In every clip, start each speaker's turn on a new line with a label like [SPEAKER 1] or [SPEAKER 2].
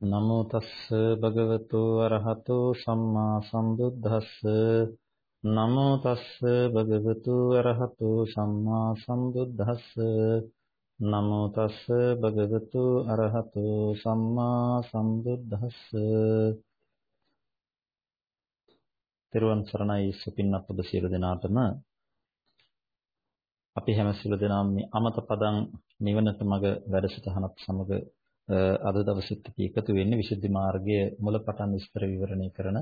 [SPEAKER 1] නමෝ තස්ස භගවතු අරහතු සම්මා සම්බුද්දස්ස. නමෝ තස්ස භගවතු අරහතු සම්මා සම්බුද්දස්ස. නමෝ තස්ස භගවතු අරහතු සම්මා සම්බුද්දස්ස. තෙරුවන් සරණයි සුපින්නත් ඔබ සියලු දෙනාටම. අපි හැම සියලු දෙනාම මේ අමත පදං නිවනට මඟ වැඩසටහනත් සමග අද දවසෙත් අපි එකතු වෙන්නේ විසුද්ධි මාර්ගයේ මුලපටන් විස්තර විවරණය කරන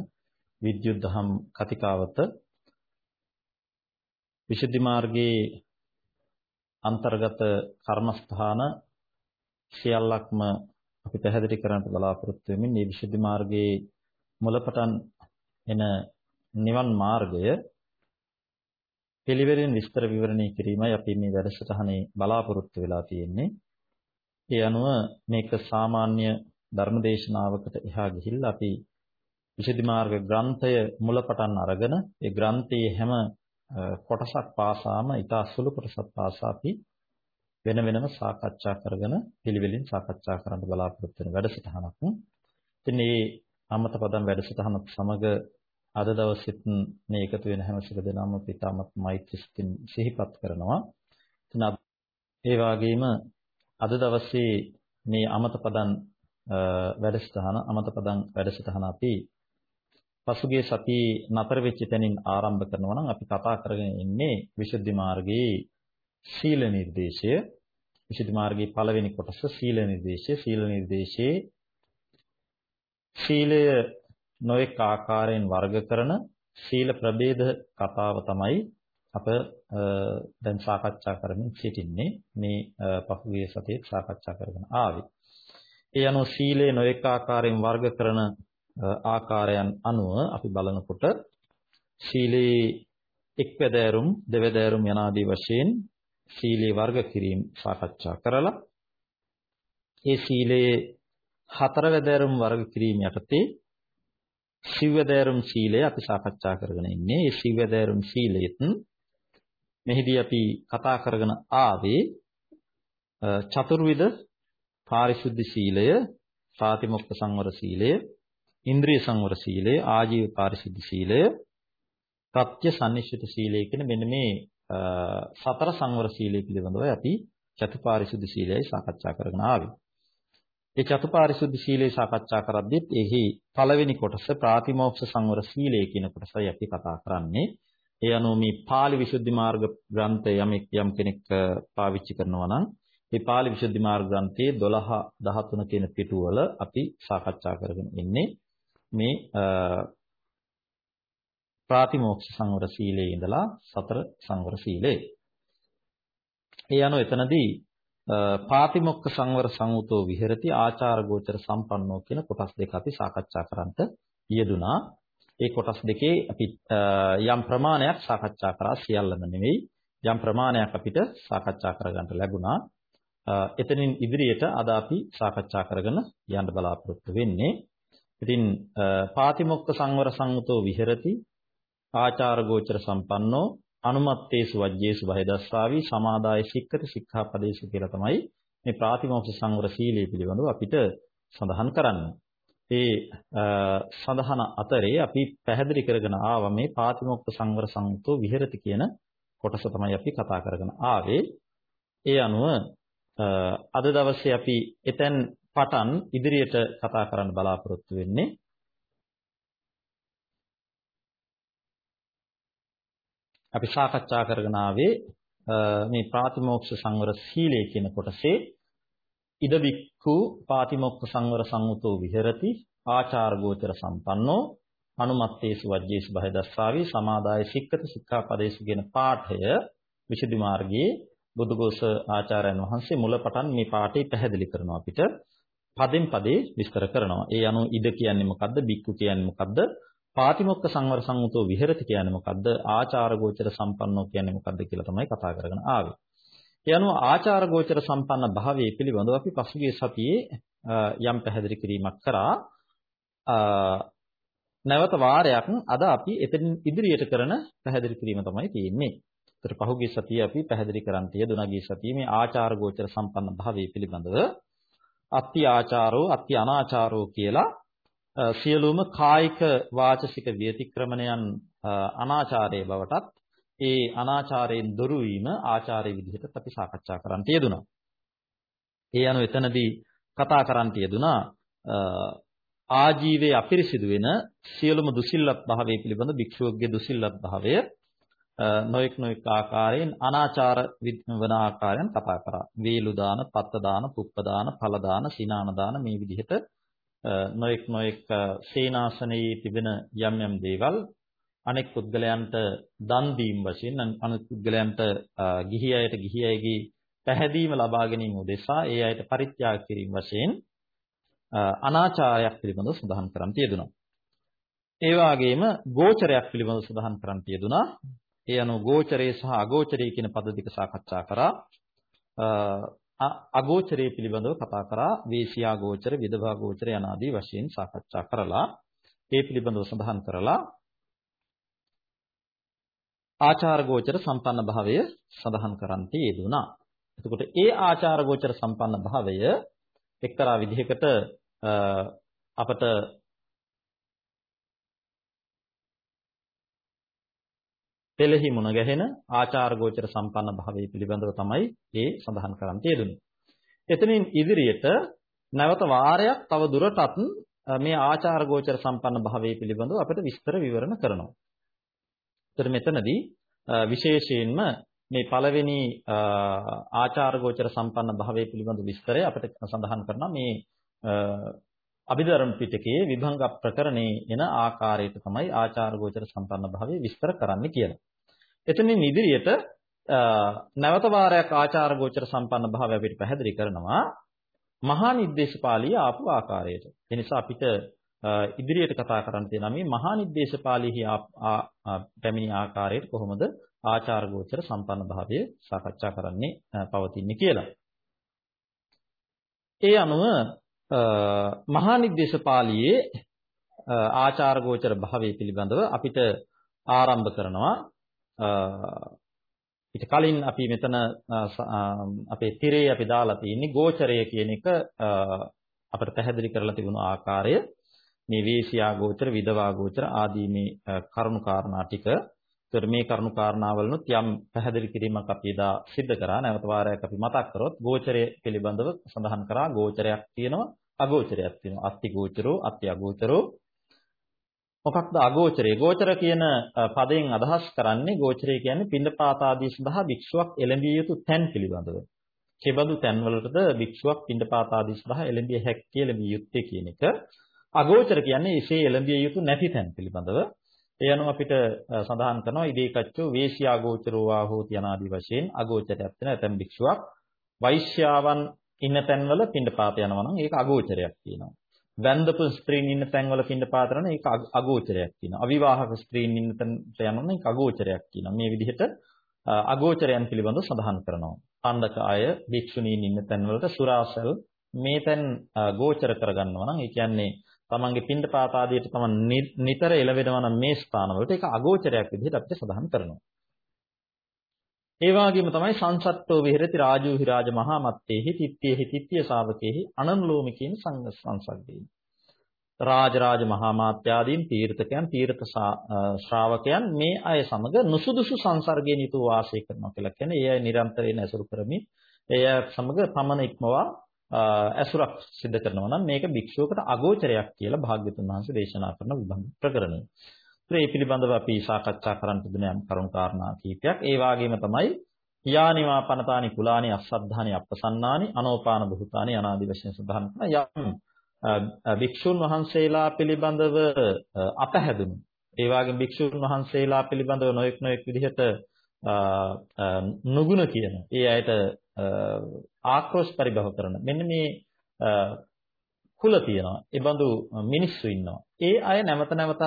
[SPEAKER 1] විද්‍යුත් දහම් කතිකාවත. විසුද්ධි මාර්ගයේ අන්තර්ගත කර්මස්ථාන සියල්ලක්ම අපි පැහැදිලි කරන්නට බලාපොරොත්තු වෙමින් මේ විසුද්ධි මාර්ගයේ මුලපටන් එන නිවන් මාර්ගය පිළිවෙලින් විස්තර විවරණය කිරීමයි අපි මේ වැඩසටහනේ බලාපොරොත්තු වෙලා තියෙන්නේ. ඒ අනුව මේක සාමාන්‍ය ධර්මදේශනාවකට එහා ගිහිල්ලා අපි විසුද්ධි මාර්ග ග්‍රන්ථය මුලපටන් අරගෙන ඒ ග්‍රන්ථයේ හැම කොටසක් පාසාම ඊට අසුළු කොටසක් පාසා අපි වෙන වෙනම සාකච්ඡා කරගෙන පිළිවෙලින් සාකච්ඡා කරන්න බලාපොරොත්තු වෙන වැඩසටහනක්. ඉතින් මේ අමත පදම් වැඩසටහනත් සමග අද දවසෙත් මේ එකතු වෙන හැම සිල දෙනාම පිටාමත් මෛත්‍රිස්කින් සිහිපත් කරනවා. ඉතින් ඒ වගේම අද දවසේ මේ අමත පදන් වැඩසටහන අමත පදන් වැඩසටහන අපි පසුගිය සතියේ නතර වෙච්ච තැනින් ආරම්භ කරනවා නම් අපි කතා කරගෙන ඉන්නේ විසුද්ධි මාර්ගයේ සීල නිර්දේශය. විසුද්ධි මාර්ගයේ පළවෙනි කොටස සීල නිර්දේශය. සීල නිර්දේශයේ සීලය නොඑක ආකාරයෙන් වර්ග කරන සීල ප්‍රභේද කතාව තමයි අප දැන් සාකච්ඡා කරමින් සිටින්නේ මේ පහුගිය සතියේ සාකච්ඡා කරගෙන ආවේ. ඒ අනුව සීලය නොඑක ආකාරයෙන් වර්ග කරන ආකාරයන් අනුව අපි බලනකොට සීලේ එක්වැදෑරුම් දෙවැදෑරුම් යනාදී වශයෙන් සීලේ වර්ග කිරීම සාකච්ඡා කරලා ඒ සීලයේ හතරවැදෑරුම් වර්ග කිරීම යටතේ සිව්වැදෑරුම් සීලය අපි සාකච්ඡා කරගෙන ඉන්නේ. ඒ සිව්වැදෑරුම් සීලෙත් මෙහිදී අපි කතා කරගෙන ආවේ චතුර්විධ පාරිශුද්ධ සීලය, ප්‍රාතිමොක්ඛ සංවර සීලය, ඉන්ද්‍රිය සංවර සීලය, ආජීව පාරිශුද්ධ සීලය, ප්‍රත්‍ය සම්නිශ්චිත සීලය කියන මෙන්න මේ සතර සංවර සීලය පිළිබඳව අපි චතුපාරිශුද්ධ සීලයයි සාකච්ඡා කරගෙන ආවේ. ඒ චතුපාරිශුද්ධ සීලය සාකච්ඡා කරද්දිත් එහි පළවෙනි කොටස ප්‍රාතිමෝක්ෂ සංවර සීලය කියන කොටසයි අපි කතා කරන්නේ. ඒ අනුව මේ පාලි විසුද්ධි මාර්ග ග්‍රන්ථය යමෙක් යම් කෙනෙක් පාවිච්චි කරනවා නම් මේ පාලි විසුද්ධි මාර්ග ග්‍රන්ථයේ 12 13 කියන පිටුවල අපි සාකච්ඡා කරගෙන ඉන්නේ මේ ප්‍රාතිමෝක්ෂ සංවර සීලයේ ඉඳලා සතර සංවර සීලේ. ඒ අනුව එතනදී පාතිමොක්ඛ සංවර සංවතෝ විහෙරති ආචාර ගෝචර සම්පන්නෝ කියන කොටස් දෙක අපි සාකච්ඡා කරන්ට යෙදුනා. ඒ කොටස් දෙකේ අපි යම් ප්‍රමාණයක් සාකච්ඡා කරා සියල්ලම නෙවෙයි යම් ප්‍රමාණයක් අපිට සාකච්ඡා කරගන්න ලැබුණා. එතනින් ඉදිරියට අද අපි සාකච්ඡා කරගෙන යන්න බලාපොරොත්තු වෙන්නේ. ඉතින් පාතිමොක්ඛ සංවර සංවතෝ විහෙරති ආචාර ගෝචර සම්පන්නෝ අනුමත්තේසු වජ්ජේසු බහිදස්සාවි සමාදාය සික්කති සික්ඛාපදේශු කියලා තමයි මේ ප්‍රාතිමෝක්ෂ සංවර සීලය පිළිබඳව අපිට සඳහන් කරන්නේ. ඒ සඳහන අතරේ අපි පැහැදිලි කරගෙන ආවා මේ පාතිමොක්ඛ සංවර සංයුතෝ විහෙරති කියන කොටස තමයි අපි කතා කරගෙන ආවේ. ඒ අනුව අද දවසේ අපි එතෙන් පටන් ඉදිරියට කතා කරන්න බලාපොරොත්තු වෙන්නේ අපි සාකච්ඡා කරගෙන ආවේ මේ ප්‍රාතිමෝක්ෂ සංවර සීලය කියන කොටසේ ඉද බික්ඛු පාතිමොක්ඛ සංවර සංවතෝ විහෙරති ආචාර ගෝචර සම්පන්නෝ අනුමත්තේසු වජ්ජේසු බහෙදස්සාවි සමාදාය සික්කත සික්ඛාපදේසු කියන පාඨය විසුද්ධි මාර්ගයේ බුදුගෝස ආචාර්යයන් වහන්සේ මුලපටන් මේ පාඨය පැහැදිලි කරනවා අපිට පදෙන් පදේ විස්තර කරනවා. ඒ අනුව ඉද කියන්නේ මොකද්ද? බික්කු කියන්නේ මොකද්ද? පාතිමොක්ක සංවර සංවතෝ විහෙරති කියන්නේ මොකද්ද? ආචාර ගෝචර සම්පන්නෝ කියන්නේ මොකද්ද කියලා තමයි කතා කරගෙන ආවේ. ඒ අනුව ආචාර ගෝචර සම්පන්න භාවයේ පිළිබඳව අපි පසුගිය සතියේ යම් පැහැදිලි කිරීමක් කරා. නැවත වාරයක් අද අපි එතනින් ඉදිරියට කරන පැහැදිලි කිරීම තමයි තියෙන්නේ. ඒතර පහුගිය සතියේ අපි පැහැදිලි කරන් තිය දුනගිය සතියේ මේ ආචාර ගෝචර සම්පන්න භාවයේ පිළිබඳව අත්ති ආචාරෝ අත්ති අනාචාරෝ කියලා සියලුම කායික වාචසික ව්‍යතික්‍රමණයන් අනාචාරයේ බවටත් ඒ අනාචාරයෙන් දුරු වීම ආචාරයේ විදිහට අපි සාකච්ඡා කරන්න යෙදුණා. ඒ අනුව එතනදී කතා කරන්න යෙදුණා ආජීවයේ අපිරිසිදු වෙන සියලුම දුසිල්ලත් භාවයේ පිළිබඳ භික්ෂුවගේ දුසිල්ලත් භාවය නොඑක් නොඑක් ආකාරයෙන් අනාචාර වන ආකාරයන් කතා කරා. වේලු දාන, පත්ත දාන, පුප්ප දාන, ඵල දාන, සීනාන දාන මේ විදිහට නොඑක් නොඑක් සේනාසනයේ තිබෙන යම් යම් දේවල් අනෙක් පුද්ගලයන්ට දන් දීම වශයෙන් අනෙක් පුද්ගලයන්ට ගිහි අයට ගිහි අයගේ පැහැදීම ලබා ගැනීම උදෙසා ඒ අයට පරිත්‍යාග කිරීම වශයෙන් අනාචාරයක් පිළිබඳව සඳහන් කරන් තියදුනා. ඒ වගේම ගෝචරයක් පිළිබඳව සඳහන් කරන් තියදුනා. ඒ අනුව ගෝචරයේ සහ අගෝචරයේ කියන පද දෙක සාකච්ඡා කරා. අගෝචරයේ පිළිබඳව කතා කරා වේසියා ගෝචර, විදභා ගෝචර යන ආදී වශයෙන් සාකච්ඡා කරලා ඒ පිළිබඳව සඳහන් කරලා ආචාර ගෝචර සම්පන්න භාවය සඳහන් කරන්ටි යෙදුනා. එතකොට ඒ ආචාර ගෝචර සම්පන්න භාවය එක්තරා විදිහකට අපට පෙළෙහි මුණ ගැහෙන ආචාර ගෝචර සම්පන්න භාවය පිළිබඳව තමයි ඒ සඳහන් කරන් තියෙන්නේ. එතනින් ඉදිරියට නැවත වාරයක් තව දුරටත් මේ ආචාර ගෝචර සම්පන්න භාවය පිළිබඳව අපිට විස්තර විවරණ කරනවා. ඒතර මෙතනදී විශේෂයෙන්ම මේ පළවෙනි ආචාරගෝචර සම්පන්න භාවය පිළිබඳ විස්තරය අපිට සඳහන් කරනවා මේ අභිධර්ම පිටකයේ විභංග ප්‍රකරණේ එන ආකාරයට තමයි ආචාරගෝචර සම්පන්න භාවය විස්තර කරන්න කියලා. එතනින් ඉදිරියට නැවත වාරයක් ආචාරගෝචර සම්පන්න භාවය අපිට පැහැදිලි කරනවා මහා නිर्देशපාලිය ආපු ආකාරයට. ඒ නිසා අපිට ඉදිරියට කතා කරන්න තියෙනවා මේ මහා නිर्देशපාලීහි පැමිණි ආකාරයට කොහොමද ආචාර ගෝචර සම්පන්න භාවය සාකච්ඡා කරන්නේ පවතින්නේ කියලා. ඒ අනුව මහා නිर्देशපාලියේ ආචාර ගෝචර භාවය පිළිබඳව අපිට ආරම්භ කරනවා ඊට කලින් අපි මෙතන අපේ තිරේ අපි දාලා තියෙන්නේ ගෝචරය කියන එක අපිට පැහැදිලි කරලා තිබුණු ආකාරය මේ වේසියා ගෝචර විදවා ගෝචර ආදී මේ කරුණු කාරණා ටික ඒතර මේ කරුණු කාරණාවලුත් යම් පැහැදිලි කිරීමක් අපි එදා සිද්ධ කරා නැවත වාරයක් අපි මතක් කරොත් ගෝචරය පිළිබඳව සඳහන් කරා ගෝචරයක් තියෙනවා අගෝචරයක් තියෙනවා අත්ති ගෝචරෝ අත්ති අගෝචරෝ මොකක්ද අගෝචරය? ගෝචර කියන පදයෙන් අදහස් කරන්නේ ගෝචරය කියන්නේ පින්ඩපාත ආදී සඳහා භික්ෂුවක් එළඹිය යුතු තැන් පිළිබඳව. කෙබඳු තැන්වලටද භික්ෂුවක් පින්ඩපාත ආදී සඳහා එළඹිය හැක්කේ එළඹිය යුත්තේ කියන එක. අගෝචර කියන්නේ එසේ එළඹිය යුතු නැති තැන් පිළිබඳව. ඒ අනුව අපිට සඳහන් කරනවා ඉදේකච්චෝ වේශ්‍යා ගෝචරෝ ආහෝති අනාදී වශයෙන් අගෝචරයක් වෙන ඇතැම් භික්ෂුවක් වෛශ්‍යාවන් ඉන්න තැන්වල පින්ඩපාත යනවා නම් ඒක අගෝචරයක් කියනවා. වැන්දපු ස්ත්‍රීන් ඉන්න තැන්වල පින්ඩපාත කරන ඒක අගෝචරයක් කියනවා. අවිවාහක ස්ත්‍රීන් ඉන්න තැනට යනවා ඒක අගෝචරයක් කියනවා. මේ විදිහට අගෝචරයන් පිළිබඳව සඳහන් කරනවා. පණ්ඩක අය භික්ෂුණීන් ඉන්න තැන්වලට සුරාසල් මේ තැන් ගෝචර කරගන්නවා නම් ඒ කියන්නේ තමන්ගේ පින්ඩපාත ආදියට තමන් නිතර එළවෙනවා නම් මේ ස්ථානවලට ඒක අගෝචරයක් විදිහට අපිට සඳහන් කරනවා. ඒ වගේම තමයි සංසට්ඨෝ විහෙරති රාජූහි රාජ මහා මත්තේහි තිත්තේහි තිත්තිය ශාවකේහි අනන්ලෝමි කියන සංසග්ගේහි. රාජ රාජ මහා මාත්‍යාදීන් තීර්ථකයන් තීර්ථ ශ්‍රාවකයන් මේ අය සමග නුසුදුසු සංසර්ගයෙන් යුතුව වාසය කරනවා කියලා කියන්නේ ඒ අය නිරන්තරයෙන් ඇසුරු කරමින් ඒ අය සමග පමණ ඉක්මවා ඇසුරක් සිදු කරනවා නම් මේක භික්ෂුවකට අගෝචරයක් කියලා භාග්‍යතුන් වහන්සේ දේශනා කරන විභංග ප්‍රකරණය. ඒ පිළිබඳව අපි සාකච්ඡා කරන්න තිබෙන යම් කරුණු කාරණා කීපයක්. ඒ වාගේම තමයි යානිවා පනතානි කුලානි අස්සද්ධානි අප්පසන්නානි අනෝපාන බුතානි අනාදි වශයෙන් සඳහන් කරන යම් භික්ෂුන් වහන්සේලා පිළිබඳව අපහැදුණු ඒ වගේම භික්ෂුන් වහන්සේලා පිළිබඳව නොඑක් නොඑක් විදිහට නුගුණ කියන ඒ අයට ආක්‍රෝෂ පරිභව කරන මෙන්න මේ කුල තියෙනවා. ඒ බඳු මිනිස්සු ඉන්නවා. ඒ අය නැවත නැවතත්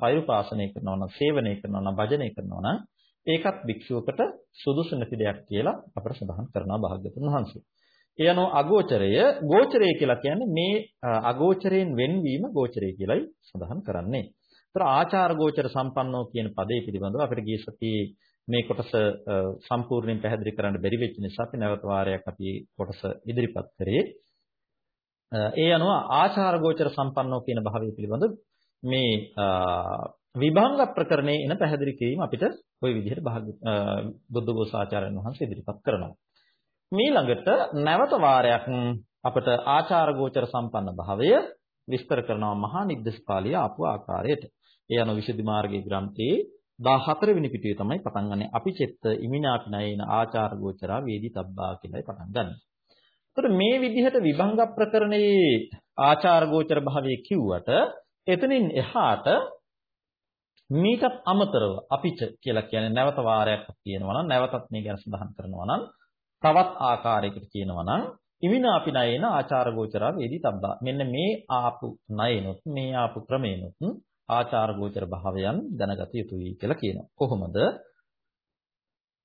[SPEAKER 1] පෛරුපාසනය කරනවා නම්, සේවනය කරනවා නම්, භජනය කරනවා නම් ඒකත් භික්ෂුවකට සුදුසු නැති දෙයක් කියලා අපට සඳහන් කරනවා භාග්‍යවතුන් වහන්සේ. ඒ අනුව අගෝචරය ගෝචරය කියලා කියන්නේ මේ අගෝචරයෙන් වෙන්වීම ගෝචරය කියලයි සඳහන් කරන්නේ. ඒතර ආචාර ගෝචර සම්පන්නෝ කියන පදේ පිළිබඳව අපිට ගිය සතියේ මේ කොටස සම්පූර්ණයෙන් පැහැදිලි කරන්න බැරි වෙච්ච නිසා අපි නැවත වාරයක් අපි කොටස ඉදිරිපත් කරේ. ඒ අනුව ආචාර ගෝචර සම්පන්නෝ කියන භාවය පිළිබඳ මේ විභංග ප්‍රකරණයේ එන පැහැදිලි කිරීම අපිට ওই විදිහට බුද්ධඝෝසාචාර්යන් වහන්සේ ඉදිරිපත් කරනවා. මීළඟට නැවත වාරයක් අපට ආචාර ගෝචර සම්පන්න භාවය විස්තර කරනවා මහා නිද්දස්පාලිය ආපු ආකාරයට. ඒ අනුව විසුද්ධි මාර්ගයේ ග්‍රන්ථයේ 14 වෙනි පිටුවේ තමයි පටන් ගන්නෙ. අපි චෙත්ත ඉමිනාපිනයේන ආචාර ගෝචරා වේදි තබ්බා කියලායි පටන් ගන්නෙ. එතකොට මේ විදිහට විභංග ප්‍රකරණයේ ආචාර ගෝචර භාවයේ කිව්වට එතනින් එහාට මීටත් අමතරව අපිට කියලා කියන්නේ නැවත වාරයක් කියනවා නම් නැවතත් මේ ගැන සඳහන් කරනවා නම් තවත් ආකාරයකට කියනවා නම් ඉමිනාපි නයේන ආචාර ගෝචරා වේදී තබ්බා මෙන්න මේ ආපු නයනොත් මේ ආපු ක්‍රමේනොත් ආචාර ගෝචර භාවයන් දැනගත යුතුයි කියලා කියනවා. කොහොමද?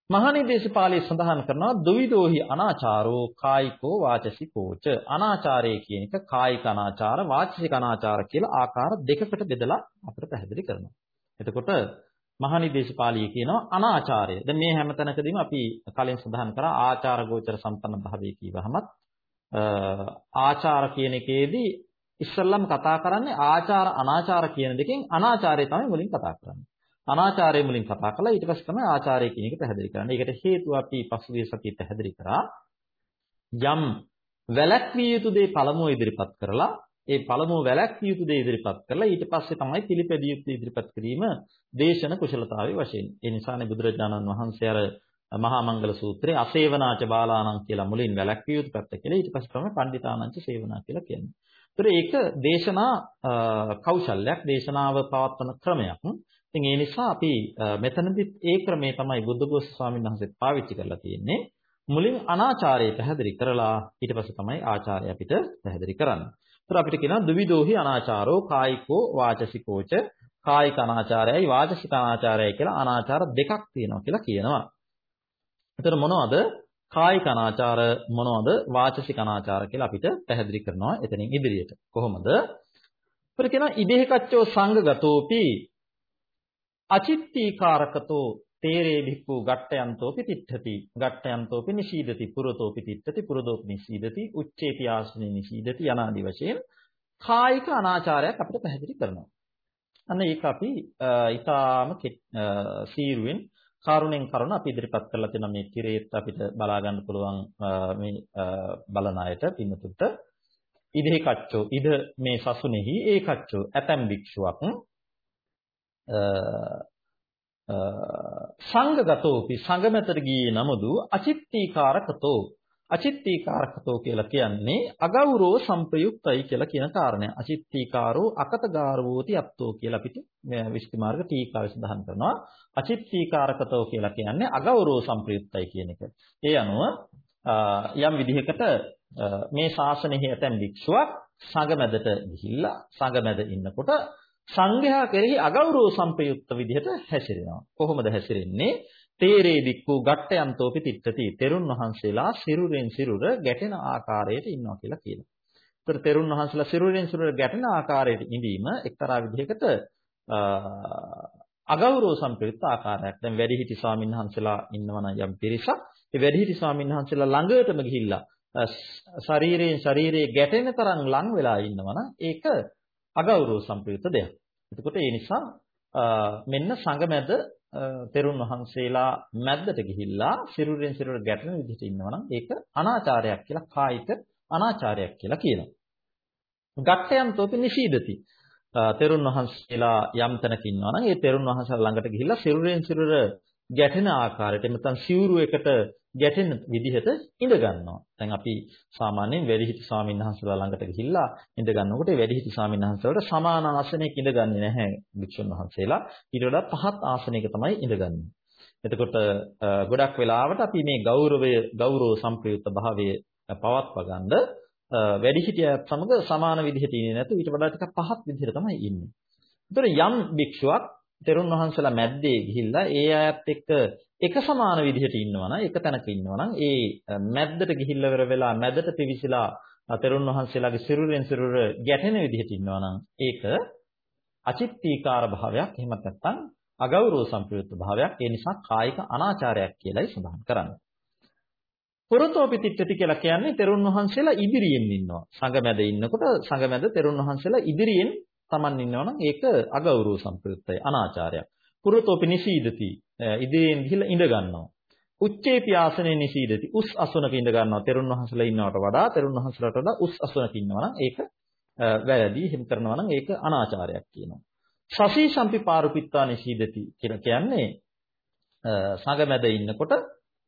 [SPEAKER 1] මහණී දේශපාලී සඳහන් කරනවා දුවිදෝහි අනාචාරෝ කායිකෝ වාචසිකෝච. අනාචාරය කියන එක කායික අනාචාර වාචසික අනාචාර කියලා ආකාර දෙකකට බෙදලා අපිට පැහැදිලි කරනවා. එතකොට මහණි දේශපාලිය කියනවා අනාචාරය. දැන් මේ හැම තැනකදීම අපි කලින් සඳහන් කරා ආචාර ගෝචර සම්පන්න භාවය කියවහමත් ආචාර කියන එකේදී ඉස්සල්ලාම කතා කරන්නේ ආචාර අනාචාර කියන දෙකෙන් අනාචාරය තමයි මුලින් කතා කරන්නේ. අනාචාරය මුලින් කතා කළා ඊට පස්සේ තමයි ආචාරය කියන එක පැහැදිලි කරන්නේ. ඒකට හේතුව අපි පසුගිය සතියේ පැහැදිලි කරා. යම් වැලැක්විය යුතු දේ පළමුව ඉදිරිපත් කරලා ඒ පළමුව වැළැක්විය යුතු දේ ඉදිරිපත් කරලා ඊට පස්සේ තමයි පිළිපැදිය යුතු ඉදිරිපත් කිරීම දේශන කුශලතාවයේ වශයෙන්. ඒ නිසානේ බුදුරජාණන් වහන්සේ අර මහා මංගල සූත්‍රයේ අසේවනාච බාලාණන් කියලා මුලින් වැළැක්විය යුතු පැත්ත කියලා ඊට පස්සේ තමයි පණ්ඩිතානංච සේවනා කියලා කියන්නේ. ඒතර ඒක දේශනා කෞශල්‍යයක් දේශනාව පවත්වන ක්‍රමයක්. ඉතින් ඒ නිසා අපි මෙතනදිත් ඒ ක්‍රමය තමයි බුද්ධඝෝෂ ස්වාමීන් වහන්සේ පාවිච්චි කරලා තියෙන්නේ. මුලින් අනාචාරය පැහැදිලි කරලා ඊට පස්සේ තමයි ආචාරය අපිට පැහැදිලි කරන්නේ. ඒතර අපිට කියනවා ද්විදෝහි අනාචාරෝ කායිකෝ වාචසිකෝච කායික අනාචාරයයි වාචසික අනාචාරයයි කියලා අනාචාර දෙකක් තියෙනවා කියලා කියනවා. ඒතර මොනවද? කායික අනාචාර මොනවද? වාචසික අනාචාර කියලා අපිට පැහැදිලි කරනවා එතනින් ඉදිරියට. කොහොමද? අපිට කියනවා ඉදේහකච්චෝ සංඝගතෝපි අචිත්තීකාරකතෝ තේරේ භික්ඛු ගට්ටයන්තෝපි තිට්ඨති ගට්ටයන්තෝපි නිශීදති පුරතෝපි තිට්ඨති පුරදෝපි නිශීදති උච්චේති ආසනේ නිශීදති යනාදි වශයෙන් කායික අනාචාරයක් අපිට පැහැදිලි කරනවා. අන්න ඒක අපි ඊටාම සීරුවෙන් කරුණෙන් කරුණ අපි ඉදිරිපත් කරලා තියෙන මේ කිරේත් අපිට බලා ගන්න පුළුවන් මේ බලන අයට පින්නතුට ඉදෙහි කච්චෝ ඉද මේ සසුනේහි ඒ කච්චෝ ඇතම් භික්ෂුවක් සංඝගතෝපි සංගමතර ගියේ නමුදු අචිත්තීකාරකතෝ. අචිත්තීකාරකතෝ කියලා කියන්නේ අගෞරව සංප්‍රයුක්තයි කියලා කියන කාරණය. අචිත්තීකාරෝ අකතගාරවෝති අත්තෝ කියලා අපිට විශ්ති මාර්ග ටීකාවේ සඳහන් කරනවා. අචිත්තීකාරකතෝ කියලා කියන්නේ අගෞරව සංප්‍රයුක්තයි කියන එක. ඒ අනුව යම් විදිහකට මේ ශාසනයෙහි ඇතැම් භික්ෂුවක් සංගමැදට ගිහිල්ලා සංගමැද ඉන්නකොට සංඝයා කෙරෙහි අගෞරව සම්පයුක්ත විදිහට හැසිරෙනවා. කොහොමද හැසිරෙන්නේ? තේරේ දික්කු ගට්ටයන්තෝපි තිට්ඨති. තෙරුන් වහන්සේලා සිරුරෙන් සිරුර ගැටෙන ආකාරයට ඉන්නවා කියලා කියනවා. ඒතර තෙරුන් වහන්සේලා සිරුරෙන් සිරුර ගැටෙන ආකාරයට ඉඳීම එක්තරා විදිහකට අගෞරව සම්ප්‍රයුක්ත ආකාරයක්. දැන් වැඩිහිටි ස්වාමීන් වහන්සේලා ඉන්නවනම් යම් පිරිසක් ඒ වැඩිහිටි ස්වාමීන් වහන්සේලා ළඟටම ගිහිල්ලා ශරීරයෙන් ශරීරයේ ගැටෙන තරම් ලං වෙලා ඉන්නවනම් ඒක අගෞරව සම්ප්‍රයුක්ත දෙයක්. එතකොට ඒ නිසා මෙන්න සංගමැද තෙරුන් වහන්සේලා මැද්දට ගිහිල්ලා සිරුරෙන් සිරුර ගැටෙන විදිහට ඉන්නවනම් ඒක අනාචාරයක් කියලා කායික අනාචාරයක් කියලා කියනවා. ගට්ටයන්තෝපි නිශීදති. තෙරුන් වහන්සේලා යම් තැනක ඉන්නවනම් ඒ තෙරුන් වහන්සේලා ළඟට ගිහිල්ලා සිරුරෙන් සිරුර ගැටෙන ආකාරයට නැත්නම් සිවුරු එකට ගැටෙන විදිහට ඉඳ ගන්නවා. දැන් අපි සාමාන්‍යයෙන් වැඩිහිටි ස්වාමීන් වහන්සේලා ළඟට ගිහිල්ලා ඉඳ ගන්නකොට වැඩිහිටි ස්වාමීන් වහන්සේලාට සමාන ආසනයක ඉඳගන්නේ නැහැ භික්ෂුන් වහන්සේලා. ඊට වඩා පහත් ආසනයක තමයි ඉඳගන්නේ. එතකොට ගොඩක් වෙලාවට අපි මේ ගෞරවය ගෞරව සම්ප්‍රයුක්ත භාවය පවත්වා ගන්න වැඩිහිටියත් සමග සමාන විදිහට ඉන්නේ නැතු ඊට වඩා ටිකක් පහත් විදිහට තමයි ඉන්නේ. ඒතර යම් භික්ෂුවක් තෙරුන් වහන්සේලා මැද්දේ ගිහිල්ලා ඒ අයත් එක්ක එක සමාන විදිහට ඉන්නවනම් එක තැනක ඉන්නවනම් ඒ මැද්දට ගිහිල්ලා වෙර වෙලා මැදට පිවිසිලා තෙරුන් වහන්සේලාගේ සිරුරෙන් සිරුර ගැටෙන විදිහට ඉන්නවනම් ඒක අචිත්තීකාර භාවයක් එහෙමත් නැත්නම් අගෞරව සම්ප්‍රයුක්ත භාවයක් ඒ නිසා කායික අනාචාරයක් කියලායි සඳහන් කරන්නේ. පුරතෝපි තිට්ඨති කියලා කියන්නේ තෙරුන් වහන්සේලා ඉදිරියෙන් ඉන්නවා. සංගමැද ඉන්නකොට සංගමැද තෙරුන් වහන්සේලා ඉදිරියෙන් Taman ඉන්නවා නම් ඒක අගෞරව සම්ප්‍රයුක්තයි අනාචාරයක්. පුරතෝපි නිසීදති ඉදිරියෙන් ගිහිල්ලා ඉඳ ගන්නවා. උච්චේපි ආසනේ නිසීදති උස් අසුනක ඉඳ ගන්නවා. තෙරුන් වහන්සේලා ඉන්නවට වඩා තෙරුන් වහන්සේලාට වඩා උස් අසුනක ඉන්නවා නම් ඒක වැරදි. එහෙම කරනවා නම් ඒක අනාචාරයක් කියනවා. සසී සම්පි පාරුපිත්තා නිසීදති කියලා කියන්නේ සංගමැද ඉන්නකොට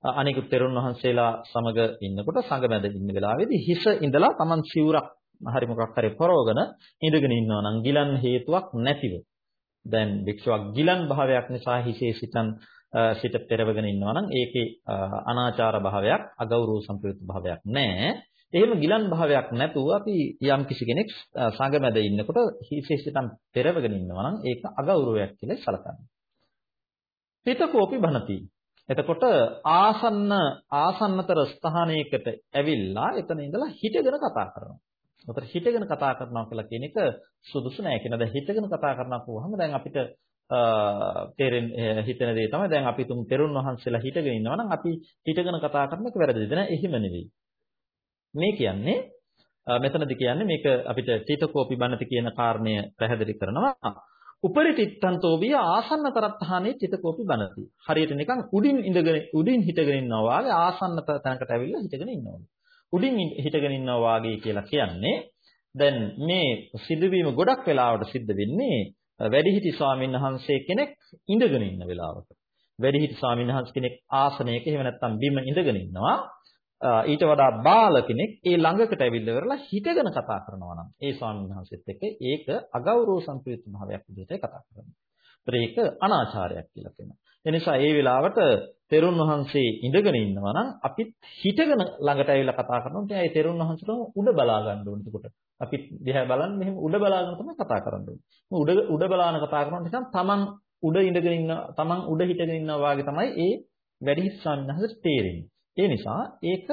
[SPEAKER 1] අනිකුත් තෙරුන් වහන්සේලා සමග ඉන්නකොට සංගමැද ඉන්න වෙලාවේදී හිස ඉඳලා Taman සිවුරක් හරි මොකක් හරි පරවගෙන ඉඳගෙන ඉන්නවා නම් ගිලන් හේතුවක් නැතිව දැන් භික්ෂුවක් ගිලන් භාවයක් නිසා හිසේ සිටන් සිට පෙරවගෙන ඉන්නවා නම් ඒකේ අනාචාර භාවයක් අගෞරව සම්ප්‍රයුක්ත භාවයක් නැහැ. එහෙම ගිලන් භාවයක් නැතුව අපි යම් කිසි කෙනෙක් සංගමැද ඉන්නකොට හිසේ සිටන් පෙරවගෙන ඉන්නවා නම් ඒක අගෞරවයක් කියලා සලකන්නේ. පිටකෝපි බණති. එතකොට ආසන්න ආසන්නතර ස්ථානයකට ඇවිල්ලා එතන ඉඳලා හිටගෙන කතා කරනවා. උතර හිටගෙන කතා කරනවා කියලා කියන එක සුදුසු නෑ කියන දැන් හිටගෙන කතා කරනවා කොහොමද දැන් අපිට තේරෙන හිතන දේ තමයි දැන් අපි තුන් තෙරුන් වහන්සේලා හිටගෙන ඉන්නවා නම් අපි හිටගෙන කතා කරන එක වැරදිද නෑ එහෙම නෙවෙයි මේ කියන්නේ මෙතනදි කියන්නේ මේක අපිට චීතකෝපි බණති කියන කාරණය පැහැදිලි කරනවා උපරිතිත්තන්තෝ විය ආසන්න තරත්හානේ චිතකෝපි බණති. හරියට නිකන් උඩින් ඉඳගෙන උඩින් හිටගෙන ඉන්නවා වාගේ ආසන්න තැනකට ඇවිල්ලා හිටගෙන ඉන්නවා. උඩින් හිටගෙන ඉන්නවා වාගේ කියලා කියන්නේ දැන් මේ සිදුවීම ගොඩක් වෙලාවට සිද්ධ වෙන්නේ වැඩිහිටි ස්වාමීන් වහන්සේ කෙනෙක් ඉඳගෙන ඉන්න වෙලාවක. වැඩිහිටි ස්වාමීන් වහන්සේ කෙනෙක් ආසනයක එහෙම නැත්නම් බිම ඉඳගෙන ඉන්නවා. ඊට වඩා බාල කෙනෙක් ඒ ළඟකට ඇවිල්ලා කරලා හිටගෙන කතා කරනවා නම් ඒ ස්වාමීන් වහන්සේත් එක්ක ඒක අගෞරව සම්ප්‍රයුක්ත භාවයක් විදිහට කතා කරනවා. ඒත් ඒක අනාචාරයක් කියලා කියනවා. ඒ නිසා ඒ වෙලාවට තෙරුන් වහන්සේ ඉඳගෙන ඉන්නවා නම් අපිත් හිටගෙන ළඟට ඇවිල්ලා කතා කරනවා. ඉතින් ඒ තෙරුන් වහන්සේට උඩ බලා ගන්න ඕනේ. එතකොට අපි දිහා බලන්නේ මෙහෙම උඩ බලාගෙන තමයි කතා කරන්න ඕනේ. උඩ උඩ බලාන කතා කරනවා නිකන් තමන් උඩ ඉඳගෙන ඉන්න තමන් උඩ හිටගෙන ඉන්නවා වගේ තමයි ඒ වැඩිහිටි ස්වාමීන් වහන්සේට තේරෙන්නේ. ඒ නිසා ඒක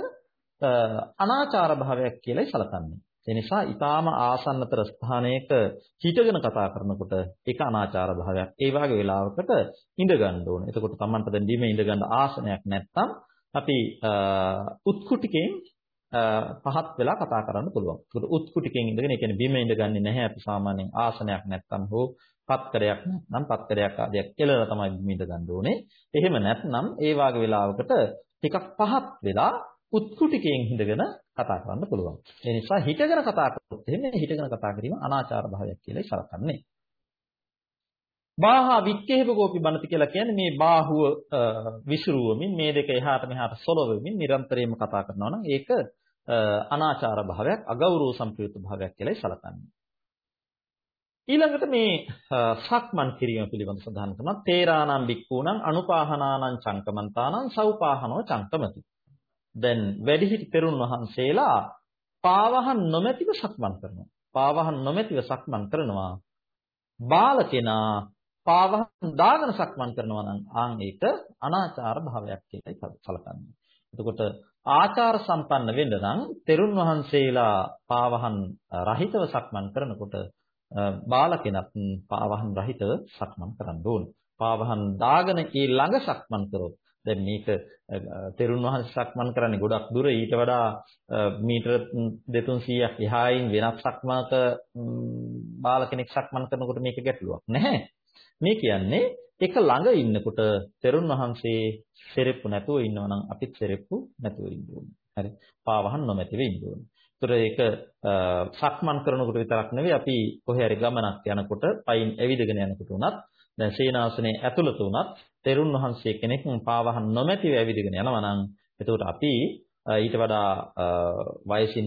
[SPEAKER 1] අනාචාර භාවයක් කියලායි සැලකන්නේ. ඒ නිසා ඊටාම ආසන්නතර ස්ථානයක හිටගෙන කතා කරනකොට ඒක අනාචාර භාවයක්. ඒ වගේ වෙලාවකට ඉඳ ගන්න ඕනේ. එතකොට Tamanට දැන් බිම ඉඳ ගන්න ආසනයක් නැත්නම් අපි උත්කුටිකෙන් පහත් වෙලා කතා කරන්න පුළුවන්. ඒකට උත්කුටිකෙන් ඉඳගෙන ඒ කියන්නේ බිම ඉඳගන්නේ නැහැ අපි සාමාන්‍යයෙන් ආසනයක් නැත්නම් හෝ පත්කරයක් නැත්නම් පත්කරයක් ආදියක් එළලා තමයි බිම ඉඳ ගන්න ඕනේ. එහෙම නැත්නම් ඒ වාගේ වෙලාවකට ටිකක් පහත් වෙලා උත්කුටිකයෙන් හිඳගෙන කතා කරන්න පුළුවන්. ඒ නිසා හිටගෙන කතා කරොත් එහෙම හිටගෙන කතා කිරීම අනාචාර භාවයක් කියලායි සලකන්නේ. බාහා වික්කේහප කෝපි බණති කියලා කියන්නේ මේ බාහුව විසිරුවමින් මේ දෙක එහාට මෙහාට සොලවෙමින් නිරන්තරයෙන්ම කතා කරනවා නම් ඒක අනාචාර භාවයක් අගෞරව සම්ප්‍රයුක්ත භාවයක් කියලායි සලකන්නේ. ඊළඟට මේ සක්මන් කිරීම පිළිබඳ සඳහන් කරනවා තේරානම් බික්කූනම් අනුපාහනානං චංකමන්තානං සෞපාහනෝ චංකමති. දැන් වැඩිහිටි තෙරුන් වහන්සේලා පාවහන් නොමැතිව සක්මන් කරනවා. පාවහන් නොමැතිව සක්මන් කරනවා. බාල කෙනා පාවහන් දාගෙන සක්මන් කරනවා නම් ආන් ඒක අනාචාර භාවයක් කියලායි සලකන්නේ. එතකොට ආචාර සම්පන්න වෙන්න නම් තෙරුන් වහන්සේලා පාවහන් රහිතව සක්මන් කරනකොට බාල කෙනත් පාවහන් රහිතව සක්මන් කරන්න ඕන. පාවහන් දාගෙන ඒ ළඟ සක්මන් කරොත් දැන් මේක තෙරුන් වහන්සේ සක්මන් කරන්නේ ගොඩක් දුර ඊට වඩා මීටර 200ක් එහායින් වෙනත් සක්මනක බාල කෙනෙක් සක්මන් කරනකොට මේක ගැටලුවක් නැහැ. මේ කියන්නේ එක ළඟ ඉන්නකොට තෙරුන් වහන්සේ සෙරෙප්පු නැතුව ඉන්නවා නම් අපිත් සෙරෙප්පු නැතුව ඉන්න ඕනේ. හරි. පාවහන් නොමැතිව ඉන්න ඕනේ. ඒතර ඒක සක්මන් කරනකොට විතරක් නෙවෙයි අපි කොහේ හරි ගමනක් යනකොට පයින් ඇවිදගෙන යනකොට උනත් දැන් සේනාසනේ ඇතුළත උනත් තෙරුන් වහන්සේ කෙනෙක් පාවහන් නොමැතිව ඇවිදගෙන යනවා නම් එතකොට අපි ඊට වඩා වයසින්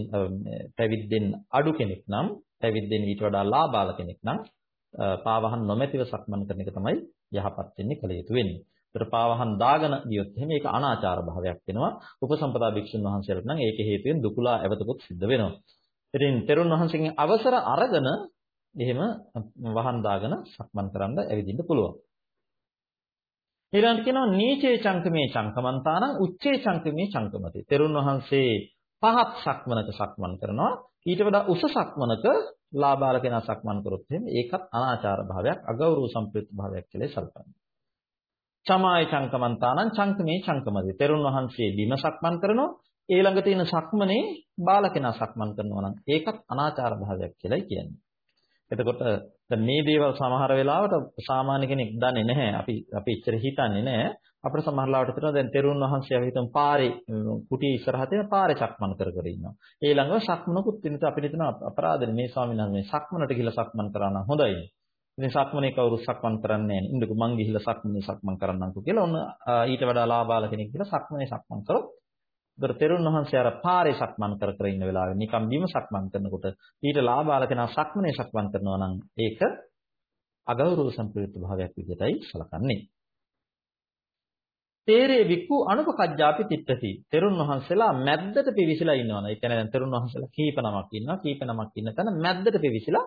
[SPEAKER 1] පැවිද්දෙන් අඩු කෙනෙක් නම් පැවිද්දෙන් ඊට වඩා ලාබාල කෙනෙක් නම් පාවහන් නොමැතිව සක්මන් කරන එක තමයි යහපත් වෙන්නේ කළ යුතු වෙන්නේ. ඒතර පාවහන් දාගෙන ගියොත් එහෙම ඒක අනාචාර භාවයක් වෙනවා. උපසම්පදා භික්ෂුන් වහන්සේලාට නම් ඒකේ හේතුවෙන් දුකලා ඇවතකුත් සිද්ධ වෙනවා. ඉතින් තෙරුන් වහන්සේගෙන් අවසර අරගෙන එහෙම වහන් දාගෙන සක්මන් කරන්න ඇවිදින්න පුළුවන්. ඊළඟට කියනවා නීචේ චංකමේ චංකමන්තානම් උච්චේ චංකමේ චංකමති. තෙරුන් වහන්සේ පහත් සක්මනක සක්මන් කරනවා. ඊට වඩා උස සක්මනක ලාබාල කෙනා සක්මන් කරොත් එහෙම ඒකත් අනාචාර භාවයක් අගෞරව සම්ප්‍රයුක්ත භාවයක් කියලා සල්පන්නේ. චමාය චංකමන්තානම් චංකමේ චංකමති. තෙරුන් වහන්සේ බිම සක්මන් කරනවා. ඊළඟ තියෙන සක්මනේ බාල කෙනා සක්මන් කරනවා නම් ඒකත් අනාචාර භාවයක් කියලායි කියන්නේ. එතකොට දැන් මේ දේවල් සමහර වෙලාවට සාමාන්‍ය කෙනෙක් දන්නේ නැහැ. අපි අපි ඉච්චර හිතන්නේ නැහැ. අපිට සමහර ලාවට තියෙනවා දැන් තෙරුන් වහන්සේ අපි හිතමු පාරේ කුටිය ඉස්සරහ තියෙන පාරේ සක්මන් කර කර ඉන්නවා. ඒ ළඟව සක්මනකුත් වෙනත අපිට හිතන අපරාධනේ මේ ස්වාමීන් වහන්සේ මේ සක්මනට ගිහිල්ලා සක්මන් කරා නම් හොඳයි. ඉතින් සක්මනේ කවුරු සක්මන් කරන්නේ නැහැ. ඉන්නකෝ මං ගිහිල්ලා සක්මනේ සක්මන් කරන්නම්කෝ කියලා ඔන්න ඊට වඩා ලාභාල කෙනෙක් කියලා සක්මනේ සක්මන් කරොත් ඒතර තෙරුන් වහන්සේ අර පාරේ සක්මන් කර කර ඉන්න වෙලාවේ නිකම් බිම සක්මන් කරනකොට ඊට ලාභාල කෙනා සක්මනේ සක්මන් කරනවා නම් ඒක අගෞරව සම්ප්‍රයුක්ත භාවයක් විදිහටයි සලකන්නේ. තේරේ වික්කු අනුපකජ්ජාපි තිට්ඨති. තෙරුන් වහන්සේලා මැද්දට පිවිසිලා ඉන්නවනේ. ඒ කියන්නේ දැන් තෙරුන් වහන්සේලා කීප නමක් ඉන්නවා. කීප නමක් ඉන්න තැන මැද්දට පිවිසිලා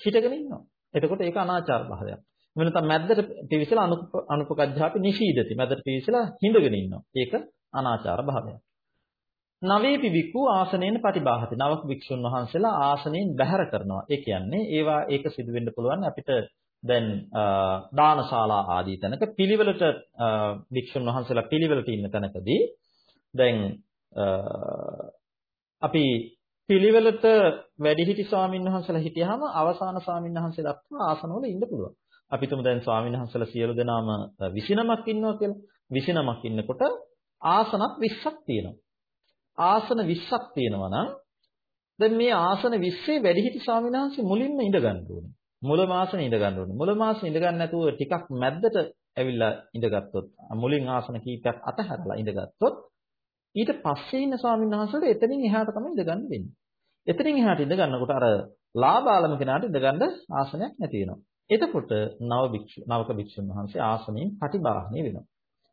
[SPEAKER 1] හිටගෙන ඉන්නවා. එතකොට ඒක අනාචාර භාවයක්. වෙන නැත්නම් මැද්දට පිවිසිලා අනුපකජ්ජාපි නිශීදති. මැද්දට පිවිසිලා හිඳගෙන ඉන්නවා. ඒක අනාචාර භාවයක්. නවේපි වික්කු ආසනේන පටිබාහති. නවක වික්ෂුන් වහන්සේලා ආසනයෙන් බැහැර කරනවා. ඒ කියන්නේ ඒවා ඒක සිදු වෙන්න පුළුවන් අපිට දැන් දානශාලා ආදී තැනක පිළිවෙලට වික්ෂුන් වහන්සේලා පිළිවෙලට ඉන්න තැනකදී දැන් අපි පිළිවෙලට වැඩිහිටි ස්වාමීන් වහන්සේලා හිටියාම අවසාන ස්වාමීන් වහන්සේ දක්වා ආසනවල ඉන්න පුළුවන්. අපි තුමු දැන් ස්වාමීන් වහන්සේලා සියලු දෙනාම 29ක් ඉන්නවා කියලා. 29ක් ඉන්නකොට ආසනත් 20ක් තියෙනවා. ආසන 20ක් තියෙනවා නම් දැන් මේ ආසන 20 වැඩිහිටි ස්වාමීන් වහන්සේ මුලින්ම ඉඳ ගන්න ඕනේ. මුල මාසනේ ඉඳ ගන්න ඕනේ. මුල මාසනේ ඉඳ ගන්න නැතුව ටිකක් මැද්දට ඇවිල්ලා ඉඳගත්තොත් මුලින් ආසන කීපයක් අතහැරලා ඉඳගත්තොත් ඊට පස්සේ ඉන්න ස්වාමීන් වහන්සේට එතනින් එහාට තමයි ඉඳ ගන්න වෙන්නේ. එතනින් එහාට ඉඳ ගන්නකොට අර ලාභාලම කෙනාට ඉඳ ගන්න ආසනයක් නැති වෙනවා. එතකොට නව භික්ෂු නවක භික්ෂුන් වහන්සේ ආසනයෙන් පටිභාහණය වෙනවා.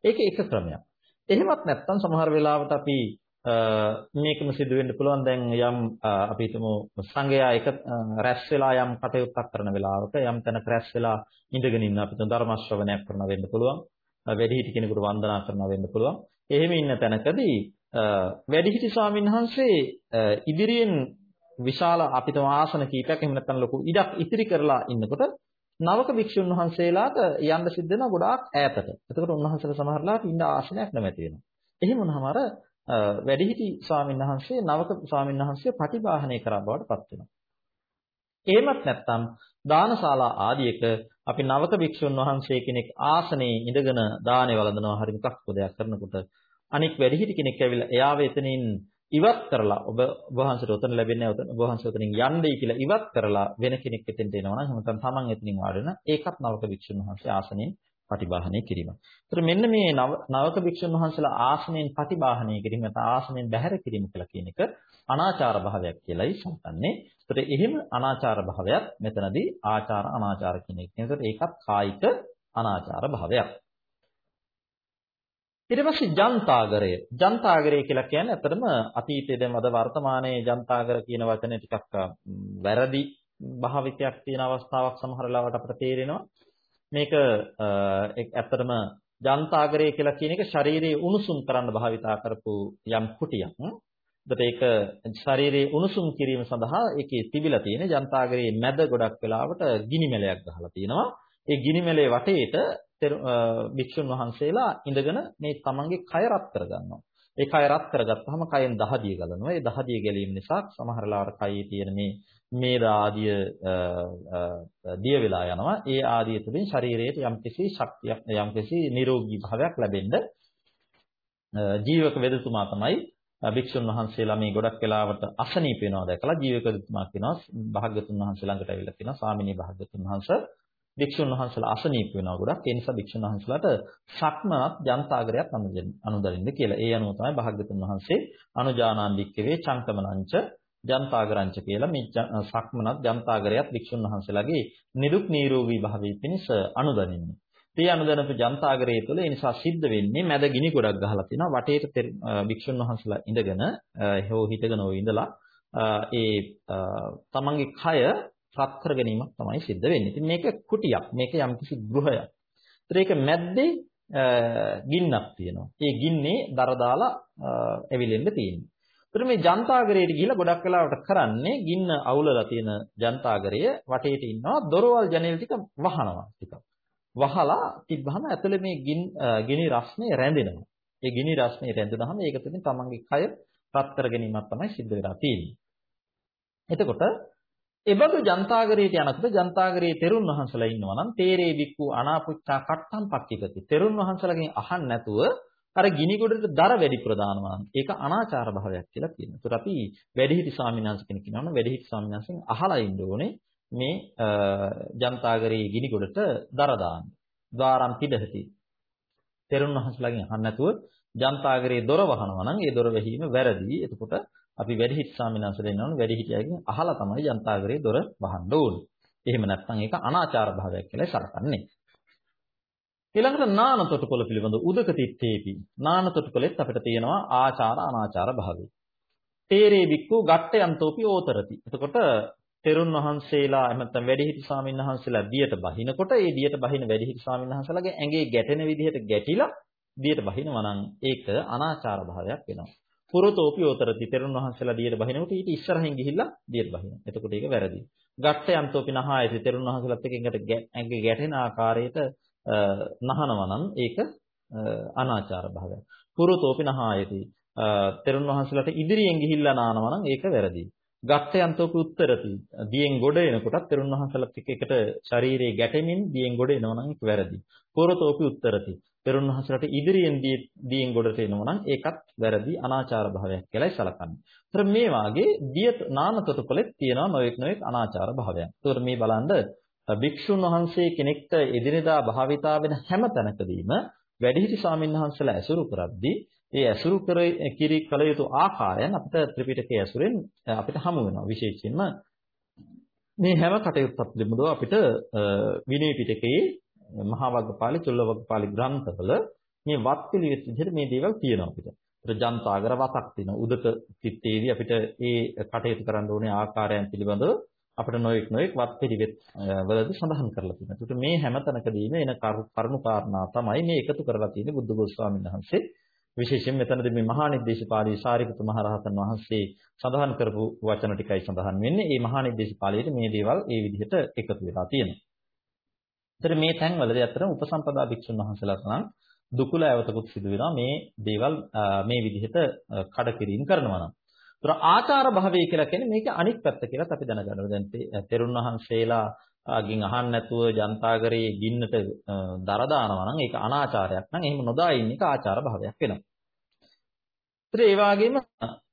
[SPEAKER 1] ඒක එක ක්‍රමයක්. එහෙමත් නැත්නම් සමහර වෙලාවට අපි මේකම සිදු වෙන්න පුළුවන් දැන් යම් අපි හිතමු සංගයා එක රැස් වෙලා යම් කටයුත්තක් කරන වෙලාවක යම් තැනක රැස් වෙලා ඉඳගෙන ඉන්න අපි තුන් ධර්ම ශ්‍රවණයක් කරන වෙන්න පුළුවන් වැඩිහිටි කෙනෙකුට වන්දනා කරන වෙන්න පුළුවන් එහෙම ඉන්න තැනකදී වැඩිහිටි ස්වාමීන් වහන්සේ ඉදිරියෙන් විශාල අපිට ආසන කීපයක් එහෙම නැත්නම් ලොකු ඉඩක් ඉතිරි කරලා ඉන්නකොට නවක භික්ෂුන් වහන්සේලාට යන්න සිද්ධ වෙනවා ගොඩාක් ඈතට. එතකොට උන්වහන්සේලා සමහරලාට ඉන්න ආසනයක් නැමැති වෙනවා. එහෙම වුණාම අර වැඩිහිටි ස්වාමීන් වහන්සේ නවක ස්වාමීන් වහන්සේ ප්‍රතිබාහනය කරා බවට පත් වෙනවා. එහෙමත් නැත්නම් දානශාලා ආදියක අපි නවක භික්ෂුන් වහන්සේ කෙනෙක් ආසනයේ ඉඳගෙන දානේ වළඳනවා හරි මොකක් දෙයක් කරනකොට අනික් වැඩිහිටි කෙනෙක් ඇවිල්ලා එයාව එතනින් ඉවත් කරලා ඔබ වහන්සේට උතන ලැබෙන්නේ නැහැ ඔබ වහන්සේ උතනින් යන්නයි කියලා ඉවත් කරලා වෙන කෙනෙක් එතෙන්ට එනවා නම් එහෙනම් තමන් එතනින් වාඩි වෙන ඒකත් නවක භික්ෂුන් වහන්සේ ආසනයෙන් පටිබාහනය කිරීම. ඒතර මෙන්න මේ නවක භික්ෂුන් වහන්සේලා ආසනයෙන් පටිබාහනය කිරීම නැත්නම් ආසනයෙන් බැහැර කිරීම කියලා කියන එක අනාචාර භාවයක් කියලායි සම්පන්නේ. ඒතර එහෙම අනාචාර භාවයක් මෙතනදී ආචාර අනාචාර කියන එක. ඒතර ඒකත් කායික අනාචාර භාවයක්. ඊට පස්සේ ජන්තාගරය. ජන්තාගරය කියලා කියන්නේ අතරම අතීතයේ දැන් අද වර්තමානයේ ජන්තාගර කියන වචනේ ටිකක් වැරදි භාවිතයක් තියෙන අවස්ථාවක් සමහර ලාවට අපිට තේරෙනවා. මේක ඇත්තටම ජන්තාගරය කියලා කියන එක ශාරීරියේ උණුසුම් කරන්න භාවිතා කරපු යම් කුටියක්. එතකොට ඒක ශාරීරියේ උණුසුම් කිරීම සඳහා ඒකේ තිබිලා තියෙන ජන්තාගරයේ මැද ගොඩක් වෙලාවට ගිනි මැලයක් ගහලා තියෙනවා. ඒ ගිනි මැලේ වටේට භික්ෂුන් වහන්සේලා ඉඳගෙන මේ තමන්ගේ කය රත් කරගන්නවා. ඒ කය රත් කරගත්තාම කයෙන් දහදිය ගලනවා. ඒ දහදිය ගැලීම නිසා සමහර ලාවට කයේ තියෙන මේ මේද ආදිය දිය වෙලා යනවා. ඒ ආදිය තුළින් ශරීරයට යම්කිසි ශක්තියක් යම්කිසි නිරෝගී භාවයක් ලැබෙන්න ජීවක වෙදතුමා තමයි භික්ෂුන් වහන්සේලා මේ ගොඩක් වෙලාවට අසනීප වෙනවා දැකලා ජීවක වෙදතුමා කියනවා භාග්‍යතුන් වහන්සේ ළඟට ඇවිල්ලා කියනවා ස්වාමිනී භාග්‍යතුන් වහන්සේ භික්ෂුන් වහන්සේලා අසනීප වෙනවා ගොඩක්. ඒ නිසා භික්ෂුන් වහන්සේලාට සක්මනත් ජනතාගරයක් අනුදරින්න කියලා. ඒ අනුව තමයි භාග්‍යතුන් වහන්සේ අනුජානාන් වික්කවේ චංකමනංච ජනතාගරංච කියලා මේ සක්මනත් ජනතාගරයක් භික්ෂුන් වහන්සේලාගේ නිදුක් නිරෝගී භාවයේ පිණිස අනුදරින්නේ. මේ අනුදැනපු ජනතාගරයේ තුළ ඒ නිසා සිද්ධ වෙන්නේ මැද ගිනි ගොඩක් ගහලා තිනවා වටේට භික්ෂුන් වහන්සේලා ඉඳගෙන හෝ හිටගෙන ඔය ඉඳලා ඒ තමන්ගේ කය රත් කර ගැනීමක් තමයි සිද්ධ වෙන්නේ. ඉතින් මේක කුටියක්. මේක යම්කිසි ගෘහයක්. ඒතර ඒක මැද්දේ ගින්නක් තියෙනවා. ඒ ගින්නේ දර දාලා ඇවිලෙන්න තියෙනවා. ඒතර මේ ජනතාගරයට ගිහිලා ගොඩක් වෙලාවට කරන්නේ ගින්න අවුලලා තියෙන ජනතාගරය වටේට ඉන්නවා දොරවල් ජනෙල් ටික වහනවා ටිකක්. වහලා තිබ්බහම ඇතුලේ මේ ගිනි රස්නේ රැඳෙනවා. ඒ ගිනි රස්නේ රැඳුනහම ඒක තුළින් තමන්ගේ කය රත් කර ගැනීමක් තමයි සිද්ධ වෙලා තියෙන්නේ. එතකොට එබඳු ජනතාගරයට යනකොට ජනතාගරයේ තෙරුන් වහන්සලා ඉන්නවා නම් තේරේ වික්කු අනාපුච්චා කට්ටම් පක්කිකති. තෙරුන් වහන්සලාගෙන් අහන්න නැතුව අර ගිනි ගොඩට දර වැඩි ප්‍රදානවා නම් ඒක අනාචාර භාවයක් කියලා කියනවා. ඒතර අපි වැඩිහිටි ස්වාමීන් වහන්සේ කෙනෙක් ඉන්නවනම් වැඩිහිටි ස්වාමීන් වහන්සේගෙන් අහලා ඉන්න ඕනේ මේ ජනතාගරයේ ගිනි ගොඩට දර දාන්න. ద్వාරම් පිටහති. තෙරුන් වහන්සලාගෙන් අහන්න නැතුව ජනතාගරයේ දොර වහනවා නම් ඒ දොර වැහිම වැරදි. එතකොට අපි වැඩිහිටි ස්වාමීන් වහන්සේලා ඉන්නවනේ වැඩිහිටියගෙන් අහලා තමයි ජනතාගරේ දොර වහන්න ඕනේ. එහෙම නැත්නම් ඒක අනාචාර භාවයක් කියලා සලකන්නේ. ඊළඟට නාන තොටුපොළ පිළිබඳ උදක තිත්තේපි. නාන තොටුපොළෙත් අපිට තියෙනවා ආචාර අනාචාර භාවය. තේරේ බික්කු ගට්ටයන්තෝපි ඕතරති. එතකොට තෙරුන් වහන්සේලා එහෙනම් වැඩිහිටි ස්වාමීන් වහන්සේලා දියට බහිනකොට ඒ දියට බහින වැඩිහිටි ස්වාමීන් වහන්සේලාගේ ඇඟේ ගැටෙන විදිහට ගැටිලා දියට බහිනවා නම් ඒක අනාචාර භාවයක් වෙනවා. පුරතෝපි උතරති තෙරුන් වහන්සේලා දියට බහිනකොට ඊට ඉස්සරහින් ගිහිල්ලා දියට බහිනවා. එතකොට ඒක වැරදි. ගට්ට යන්තෝපි නහායති තෙරුන් වහන්සේලාත් එක්ක එකට ඇඟේ ගැටෙන ආකාරයට නහනවා නම් ඒක අනාචාර භාවයක්. පුරතෝපි නහායති තෙරුන් වහන්සේලාට ඉදිරියෙන් ගිහිල්ලා නානවා නම් ඒක වැරදි. ගත්තයන්තෝපි උත්තරති. දියෙන් ගොඩ එනකොටත් තෙරුන් වහන්සේලාත් එක්ක එකට ශරීරයේ ගැටෙමින් දියෙන් ගොඩ එනවා නම් ඒක වැරදි. පුරතෝපි උත්තරති. තෙරුන් වහන්සේලාට ඉදිරියෙන් දියෙන් ගොඩට එනවා නම් ඒකත් වැරදි අනාචාර භාවයක් කියලායි සලකන්නේ. ඒතර මේ වාගේ දිය නානතොටුපලෙත් තියෙනවා නොඑක් නොඑක් අනාචාර භාවයන්. ඒතර මේ බලන්න භික්ෂුන් වහන්සේ කෙනෙක්ට එදිනෙදා භාවිතා වෙන හැම තැනකදීම වැඩිහිටි ස්වාමීන් වහන්සේලා ඇසුරු කරද්දී ඒ ඇසුරු කර කිරි කල යුතු ආකාරයන් අපිට ත්‍රිපිටකයේ ඇසුරෙන් අපිට හමු වෙනවා විශේෂයෙන්ම මේ හැම කටයුත්තක් පිළිබඳව අපිට විනය පිටකයේ මහා වග්ගපාලි චුල්ල වග්ගපාලි ග්‍රන්ථවල මේ වත් පිළිවෙත් විදිහට මේ දේවල් තියෙනවා අපිට. ප්‍රජන්තාගර වතක් තියෙනවා. උදක චිත්තේදී අපිට ඒ කටයුතු කරන්න ඕනේ ආකාරයන් පිළිබඳව අපිට නොඑක් නොඑක් වත් පිළිවෙත් වලදී සඳහන් කරලා තියෙනවා. ඒකට මේ හැම තැනකදීම එන කරුණු කාරණා තමයි මේ එකතු කරලා තියෙන්නේ බුද්ධ ගෝස්වාමීන් වහන්සේ. විශේෂයෙන් මෙතනදී මේ මහා නිද්දේශපාලී සාරිපුත්‍ර මහරහතන් වහන්සේ සඳහන් කරපු වචන ටිකයි සඳහන් වෙන්නේ. මේ මහා නිද්දේශපාලීට මේ දේවල් ඒ විදිහට එකතු වෙලා තියෙනවා. ඒතර මේ තැන්වලදී අතරම උපසම්පදා භික්ෂුන් වහන්සේලා තරම් දුකුල ඇවතකුත් සිදු වෙනවා මේ දේවල් මේ විදිහට කඩකිරීම කරනවා නම්. ඒතර ආචාර භාවය කියලා කියන්නේ මේක අනිත් පැත්ත කියලා අපි දැනගන්නවා. දැන් තෙරුන් වහන්සේලා ගින් අහන්න නැතුව ජනතාගරේ ගින්නට දර දානවා නම් ඒක අනාචාරයක් නම් එහෙම නොදා ඉන්න එක ආචාර භාවයක් වෙනවා. ඒතර ඒ වගේම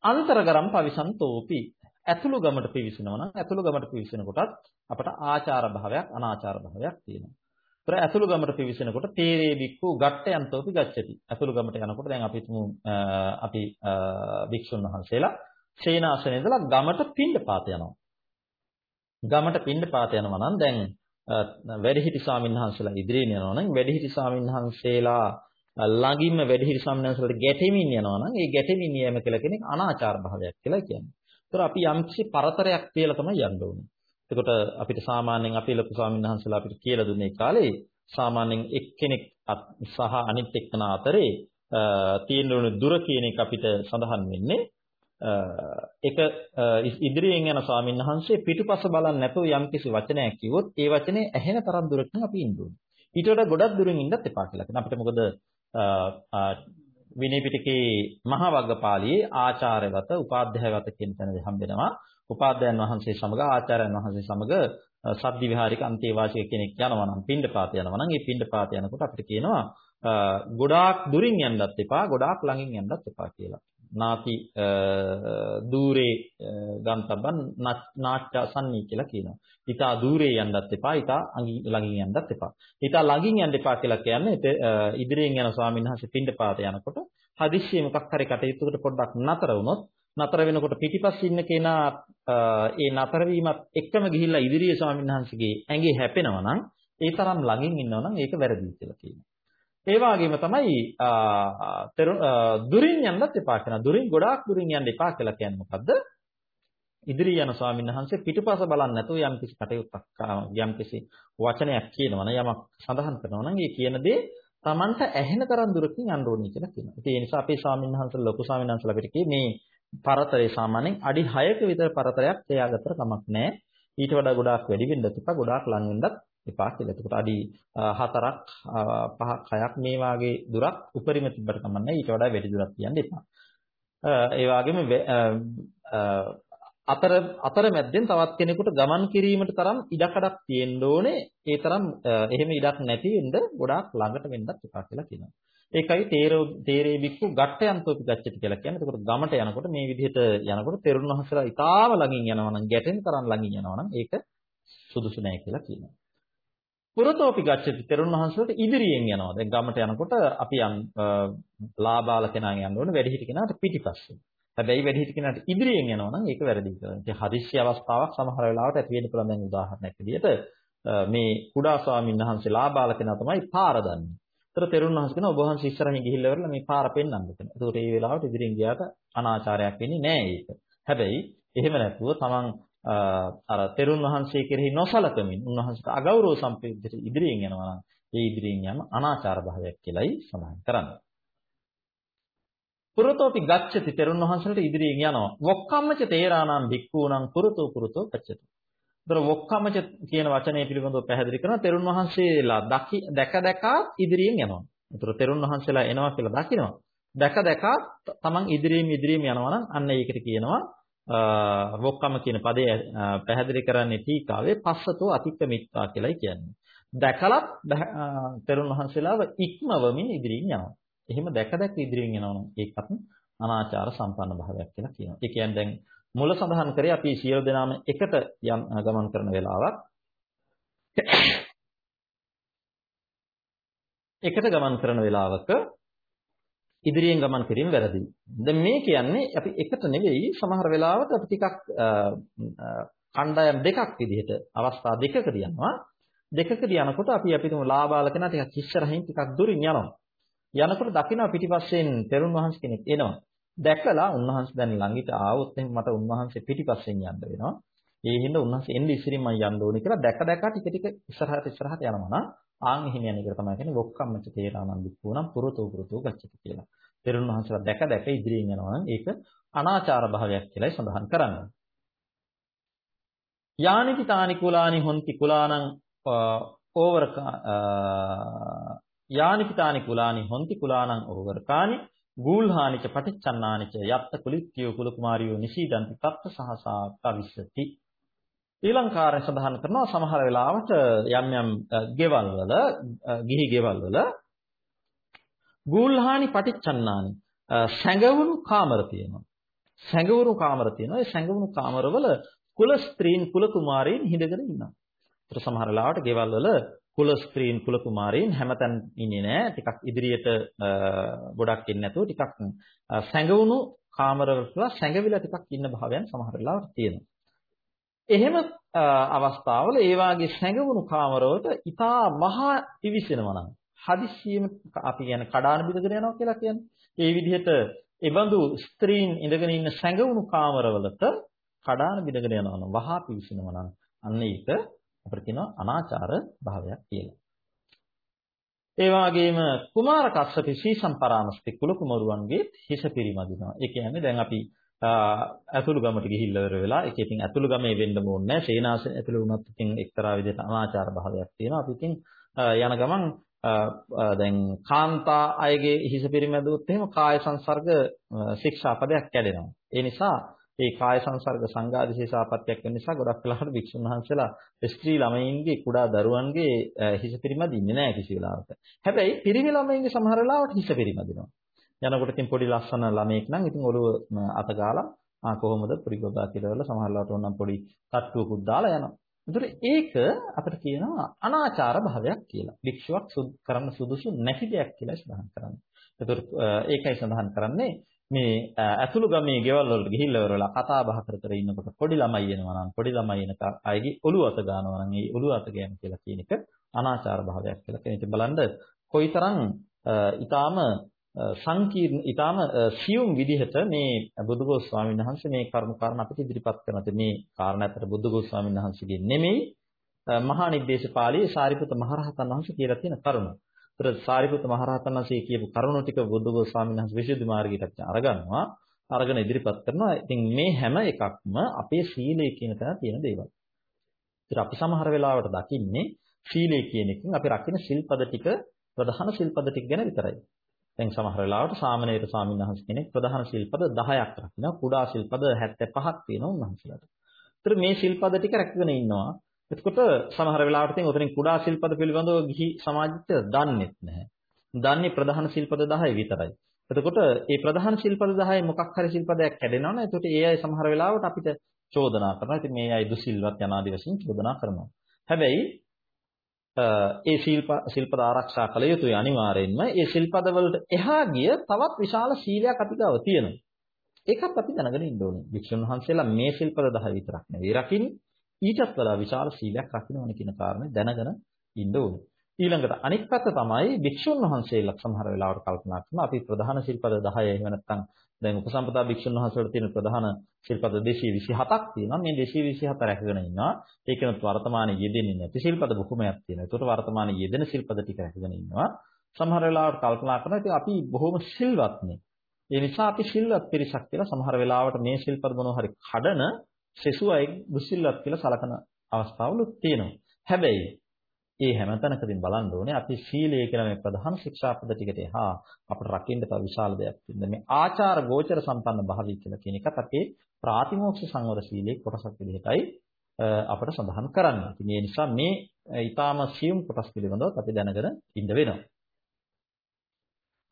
[SPEAKER 1] අන්තරගරම් පවිසන්තෝපි ඇතුළු ගමට පිවිසෙනවා නම් ඇතුළු ගමට පිවිසෙන කොටත් අපට ආචාර භාවයක් අනාචාර භාවයක් තියෙනවා. ඒතර ඇතුළු ගමට පිවිසෙනකොට තේරේ බික්කු ගට්ටයන්තෝපි ගච්ඡති. ඇතුළු ගමට යනකොට දැන් අපි තුමු අපි භික්ෂුන් වහන්සේලා සේනාසනේ ඉඳලා ගමට පින්ඩපාත යනවා. ගමට පින්ඩපාත යනවා නම් දැන් වැඩිහිටි ස්වාමීන් වහන්සේලා ඉදිරියෙන් යනවා නම් වැඩිහිටි ස්වාමීන් වහන්සේලා ළඟින්ම වැඩිහිටි ස්වාමීන් වහන්සේලාට ගැටෙමින් යනවා නම් ඒ ගැටෙමින් යෑම කියලා කෙනෙක් අනාචාර භාවයක් කියලා කියන්නේ. ඒතර අපි යම්කිසි පරතරයක් කියලා තමයි යන්න ඕනේ. එතකොට අපිට සාමාන්‍යයෙන් අපේ ලොකු ස්වාමීන් වහන්සේලා අපිට කියලා දුන්නේ කාලේ සාමාන්‍යයෙන් එක්කෙනෙක් සහ අනිත් එක්කෙනා අතරේ තියෙන දුර කියන එක අපිට සඳහන් වෙන්නේ එක ඉදිරියෙන් යන ස්වාමීන් වහන්සේ පිටුපස බලන්නේ නැතුව යම්කිසි වචනයක් කිව්වොත් ඒ වචනේ ඇහෙන තරම් දුරකින් අපි ඉන්න ඕනේ. ඊට වඩා ගොඩක් දුරින් ඉන්නත් එපා කියලා. කියන අපිට මොකද විනය පිටකේ මහා වග්ගපාළියේ ආචාර්යවත උපාධ්‍යායවත කියන තැනදී හම්බෙනවා. උපාධ්‍යයන් වහන්සේ සමග ආචාර්යයන් වහන්සේ සමග සද්දි විහාරික අන්තේවාසික කෙනෙක් යනවා නම් පින්ඩපාත යනවා නම් ඒ පින්ඩපාත යනකොට අපිට කියනවා ගොඩාක් දුරින් යන්නත් එපා ගොඩාක් ළඟින් යන්නත් එපා කියලා. නාති দূරේ ගන්තබන් නාට්‍යසන්නී කියලා කියනවා. ඊටා দূරේ යන්නත් එපා, ඊටා ළඟින් යන්නත් එපා. ඊටා ළඟින් යන්න එපා කියලා කියන්නේ ඉදිරියෙන් යන ස්වාමීන් වහන්සේ පින්ඩපාත යනකොට හදිස්සියෙ මොකක් හරි කටයුත්තකට පොඩ්ඩක් නතර වුණොත් නතර වෙනකොට පිටිපස්සේ ඉන්න කෙනා ඒ නතර වීමත් එක්කම ගිහිල්ලා ඉදිරියේ ස්වාමීන් වහන්සේගේ ඇඟේ හැපෙනවා නම් ඒ තරම් ළඟින් ඉන්නවා නම් ඒක වැරදි කියලා කියනවා. ඒ වගේම තමයි දුරින් යන්නත් එපා කියන. දුරින් ගොඩාක් දුරින් යන්න එපා කියලා කියන්නේ මොකද්ද? ඉදිරි යන ස්වාමීන් වහන්සේ පිටුපස බලන්නේ නැතුව යම් කිසි කටයුත්තක් යම් කිසි වචනයක් කියනවා නම් යමක් සඳහන් කරනවා නම් ඒ කියන දේ Tamanට ඇහෙන තරම් දුරකින් යන්න ඕනේ කියලා කියනවා. ඉතින් ඒ නිසා අපේ ස්වාමීන් වහන්සේලා ලොකු ස්වාමීන් වහන්සේලා අපිට මේ පරතරය සාමාන්‍යයෙන් අඩි 6ක විතර පරතරයක් තියාගත්තට කමක් නැහැ. ඊට වඩා ගොඩාක් වැඩි වෙන්නත් එපා, ගොඩාක් ලඟ වෙන්නත් එපා කියලා. එතකොට අඩි 4ක් 5ක් 6ක් මේ වාගේ දුරක් උපරිම තිබ්බට කමන්නේ ඊට වඩා වැඩි දුරක් තියන්න එපා. ඒ වගේම අතර අතර මැද්දෙන් තවත් කෙනෙකුට ගමන් කිරීමට තරම් ඉඩකඩක් තියෙන්න ඕනේ. ඒ තරම් එහෙම ඉඩක් නැති වෙන්න ගොඩාක් ළඟට වෙන්නත් එපා කියලා කියනවා. ඒකයි තේරෝ තේරේ බික්කු ගට්ටයන්තෝපි ගච්ඡති කියලා කියන්නේ. එතකොට ගමට යනකොට මේ විදිහට යනකොට තෙරුණ වහන්සේලා ඉතාම ළඟින් යනවා නම් ගැටෙන තරම් ළඟින් යනවා නම් ඒක සුදුසු නෑ කියලා කියනවා. පුරතෝපි ගච්ඡති තෙරුණ වහන්සේලාට ඉදිරියෙන් යනවා. දැන් ගමට යනකොට අපි යම් ලාබාල කෙනා යන්න ඕනේ වැඩිහිටි කෙනාට පිටිපස්සේ. හැබැයි වැඩිහිටි කෙනාට ඉදිරියෙන් යනවා නම් ඒක වැරදි කියලා. ඉතින් හදිස්සි අවස්ථාවක් සමහර වෙලාවට ඇති වෙන්න පුළුවන් දැන් උදාහරණයක් විදිහට මේ කුඩා ස්වාමීන් වහන්සේ ලාබාල කෙනා තමයි පාර දන්නේ. ඒතර තෙරුණ වහන්සේ කියනවා ඔබ වහන්සේ ඉස්සරහින් ගිහිල්ලා ඉවරලා මේ පාර පෙන්වන්න කියලා. ඒකට ඒ වෙලාවට ඉදිරියෙන් ගියාට අනාචාරයක් වෙන්නේ නැහැ ඒක. හැබැයි එහෙම නැතුව තමන් අර තෙරුණ වහන්සේ කෙරෙහි නොසලකමින් උන්වහන්සේට අගෞරව සම්පේක්ෂිත ඉදිරියෙන් යනවා නම් ඒ ඉදිරියෙන් යෑම අනාචාර භාවයක් කියලායි සඳහන් කරන්නේ. පුරතෝපි ගච්ඡති තෙරුණ වහන්සේට ඉදිරියෙන් යනවා. වොක්කම්මච තේරානම් භික්ඛූනම් පුරතෝ පුරතෝ ගච්ඡති. ඒතර වොක්කමච කියන වචනය පිළිබඳව පැහැදිලි කරනවා තෙරුන් වහන්සේලා දැක දැකා ඉදිරියෙන් යනවා. ඒතර තෙරුන් වහන්සේලා එනවා කියලා දකිනවා. දැක දැකා තමන් ඉදිරියෙන් ඉදිරියෙන් යනවා නම් අන්න ඒකට කියනවා වොක්කම කියන පදය පැහැදිලි කරන්නේ ටීකාවේ පස්සතෝ අතික්කමිත්වා කියලායි කියන්නේ. දැකලත් තෙරුන් වහන්සේලාව ඉක්මවමින් ඉදිරියෙන් යනවා. එහෙම දැක දැක ඉදිරියෙන් යනවා නම් ඒකත් අනාචාර සම්පන්න භාවයක් කියලා කියනවා. ඒ කියන්නේ දැන් මුල සඳහන් කරේ අපි සියලු දෙනාම එකට ගමන් කරන වෙලාවක් එකට ගමන් කරන වෙලාවක ඉදිරියෙන් ගමන් කිරීම වැරදි. දැන් මේ කියන්නේ අපි එකට නෙවෙයි සමහර වෙලාවට අපි ටිකක් කණ්ඩායම් දෙකක් විදිහට අවස්ථා දෙකකදී යනවා. දෙකකදී යනකොට අපි අපි තුමු ලාබාල කෙනා ටිකක් ඉස්සරහින් ටිකක් දුරින් යනවා. යනකොට දකින්න පිටිපස්සෙන් තෙරුන් වහන්සේ කෙනෙක් එනවා. දැකලා උන්වහන්සේ දැන් ළඟිට ආවොත් එහෙනම් මට උන්වහන්සේ පිටිපස්සෙන් යන්න වෙනවා. ඒ හින්දා උන්වහන්සේ එන්නේ ඉස්සරින් මම යන්න ඕනේ කියලා දැක දැක ටික ටික ඉස්සරහට ඉස්සරහට යනවා නම් ආන් එහෙම යන එක තමයි කියන්නේ වොක්කම්මච තේරානම් විප්පුනම් පුරතෝ පුරතෝ ගච්ඡති කියලා. තෙරුන් වහන්සේලා දැක දැක ඉදිරියෙන් යනවා නම් ඒක අනාචාර භාවයක් කියලායි සඳහන් කරන්නේ. යානිති තානි කුලානි හොන්ති කුලානං ඕවරක යානිති තානි කුලානි හොන්ති කුලානං ඕවරකානි ගූල්හානිච පටිච්චන්නානිච යත්ත කුලිත්තියෝ කුල කුමාරියෝ නිසීදන්ති තත්ත සහසා කවිස්සති ඊලංකාරය සඳහන් කරනවා සමහර වෙලාවට යම් යම් ගෙවල් වල ගිහි ගෙවල් වල ගූල්හානි පටිච්චන්නානි සැඟවුණු කාමර තියෙනවා සැඟවුණු කාමර තියෙනවා ඒ සැඟවුණු කාමරවල කුල ස්ත්‍රීන් කුල කුමාරීන් හිඳගෙන ඉන්නවා ඒතර සමහර වෙලාවට ගෙවල් වල කුල ස්ත්‍රීන් කුල කුමාරීන් හැමතැන ඉන්නේ නැහැ. ටිකක් ඉදිරියට ගොඩක් ඉන්නේ නැතුව ටිකක් සැඟවුණු කාමරවල සැඟවිලා ටිකක් ඉන්න භාවයන් සමහර වෙලාවට තියෙනවා. එහෙම අවස්ථාවල ඒ වාගේ සැඟවුණු කාමරවලට ඊටා මහා පිවිසෙනවා නම් හදිස්සියෙම අපි කියන්නේ කඩාන බිඳගෙන යනවා කියලා කියන්නේ. ඒ විදිහට එබඳු ස්ත්‍රීන් ඉඳගෙන ඉන්න සැඟවුණු කාමරවලට කඩාන බිඳගෙන යනවා නම් වහා පිවිසෙනවා නම් අන්න ඒක අපිට කියනවා අනාචාර භාවයක් කියලා. ඒ වගේම කුමාර කස්සප සීසම් පරාමස්ති කුල කුමරුවන්ගේ හිස පිරිමදිනවා. ඒ කියන්නේ දැන් අපි ඇතුළු ගමට ගිහිල්ලා ඉවර වෙලා ඒක ඉතින් ඇතුළු ගමේ වෙන්න ඕනේ නැහැ. සේනාසන ඇතුළු වුණත් ඉතින් එක්තරා විදිහට අනාචාර භාවයක් තියෙනවා. අපි ඉතින් යන ගමන් දැන් කාන්තා අයගේ හිස පිරිමැදුවොත් එහෙම කාය සංසර්ග ශික්ෂාපදයක් කැඩෙනවා. ඒ නිසා ඒ කාය සංසර්ග සංඝාදිශේෂාපත්‍යක් වෙන නිසා ගොඩක් වෙලාවට වික්ෂුන් වහන්සේලා ස්ත්‍රී ළමයින්ගේ කුඩා දරුවන්ගේ හිස පිරිමදින්නේ නැහැ කිසි වෙලාවක. හැබැයි පිරිමි ළමයින්ගේ සමහර වෙලාවට හිස පිරිමදිනවා. යනකොට ඉතින් පොඩි ලස්සන ළමයෙක් නම් ඉතින් ඔළුව අත ගාලා ආ කොහොමද පොඩි ගොඩා කියලා වෙලා සමහර වෙලාවට ඕනම් පොඩි තට්ටුවකුත් දාලා යනවා. ඒතර ඒක අපිට කියනවා අනාචාර භාවයක් කියලා. භික්ෂුවක් කරන්න සුදුසු නැති දෙයක් කියලා සඳහන් කරන්නේ. ඒතර ඒකයි සඳහන් කරන්නේ මේ ඇතුළු ගමේ ගෙවල් වලට ගිහිල්ලා ඉවරලා කතා බහ කර කර ඉන්නකොට පොඩි ළමයි එනවා නම් පොඩි ළමයි එනක අයගේ ඔළුව අත ගන්නවා නම් ඒ ඔළුව අත ගෑම කියලා කියන එක අනාචාර භාවයක් කියලා කියන එක බලන්න කොයිතරම් ඊටාම සංකීර්ණ ඊටාම සියුම් විදිහට මේ බුදුගෝස් ස්වාමීන් වහන්සේ මේ කර්ම කාරණ අපිට ඉදිරිපත් කරනත් මේ කාරණා අතර බුදුගෝස් ස්වාමීන් වහන්සේගේ නෙමෙයි මහා නිද්දේශ පාළියේ සාරිපුත මහරහතන් වහන්සේ කියලා තියෙන කරුණ. ඒතර සාරිපුත්ත මහරහතන් වහන්සේ කියපු කරුණු ටික බුද්ධඝෝෂ ස්වාමීන් වහන්සේ විසුද්ධි මාර්ගයට අරගන්නවා අරගෙන ඉදිරිපත් කරනවා. ඉතින් මේ හැම එකක්ම අපේ සීලය කියන තැන තියෙන දේවල්. ඒතර අපි සමහර වෙලාවට දකින්නේ සීලය කියන එකෙන් අපි රකින්න සිල්පද ටික ප්‍රධාන සිල්පද ටික ගැන විතරයි. දැන් සමහර වෙලාවට සාමණේර ස්වාමීන් වහන්සේ කෙනෙක් ප්‍රධාන සිල්පද 10ක් රකිනවා. කුඩා සිල්පද 75ක් තියෙනවා උන්වහන්සේලාට. ඒතර මේ සිල්පද ටික රැකගෙන ඉන්නවා. එතකොට සමහර වෙලාවට තියෙන උතරින් කුඩා සිල්පද පිළිබඳව ගිහි සමාජිත දන්නේත් නැහැ. දන්නේ ප්‍රධාන සිල්පද 10 විතරයි. එතකොට මේ ප්‍රධාන ශිල්පද 10 මොකක් හරි ශිල්පදයක් කැඩෙනවනේ. එතකොට ඒ අය සමහර වෙලාවට අපිට චෝදනා කරනවා. ඉතින් මේ අය දුසිල්වත් යනාදී වශයෙන් චෝදනා කරනවා. හැබැයි ඒ ශිල්ප ශිල්පද ආරක්ෂා කළ යුතුයි අනිවාර්යෙන්ම. ඒ ශිල්පද වලට එහා ගිය තවත් විශාල ශීලයක් අපි ගාව තියෙනවා. ඒකත් අපි දැනගෙන ඉන්න ඕනේ. වික්ෂුන් වහන්සේලා මේ ශිල්පද 10 විතරක් නෙවෙයි රකින්නේ. ඊටත් වඩා විශාල ශීලයක් රකින්නවනේ කියන කාරණේ දැනගෙන ඉන්න ඕනේ. ඊළඟට අනිත් පැත්ත තමයි භික්ෂුන් වහන්සේලා සමහර වෙලාවට කල්පනා කරනවා අපි ප්‍රධාන ශිල්පද 10 එහෙම නැත්නම් දැන් උපසම්පදා භික්ෂුන් වහන්සේලාට තියෙන ප්‍රධාන ශිල්පද 227ක් තියෙනවා. මේ 227 රැකගෙන ඉන්නවා. ඒකනොත් වර්තමානයේ යෙදෙන්නේ නැති ශිල්පද බොහොමයක් තියෙනවා. ඒකට වර්තමානයේ යෙදෙන ශිල්පද ටික රැකගෙන ඉන්නවා. සමහර වෙලාවට කල්පනා කරනවා ඉතින් අපි බොහොම සිල්වත්නේ ඒ නිසා අපි සිල්වත් පිරිසක් කියලා සමහර වෙලාවට මේ ශිල්පද මොනවා හරි කඩන සෙසු අය දුසිල්වත් කියලා සලකන අවස්ථාවලුත් තියෙනවා. හැබැයි ඒ හැමතැනකදීම බලන්න ඕනේ අපි සීලය කියලා මේ ප්‍රධාන ශික්ෂාපද ටිකට එහා අපිට රකින්න තව විශාල දෙයක් තියෙනවා. මේ ආචාර ගෝචර සම්පන්න භාවය කියලා කියන එකත් අපේ ප්‍රාතිමෝක්ෂ සංවර සීලේ කොටසක් විදිහටයි අපිට සඳහන් කරන්නේ. ඉතින් ඒ නිසා මේ ඊටාම සියුම් කොටස් පිළිබඳව අපි දැනගෙන ඉන්න වෙනවා.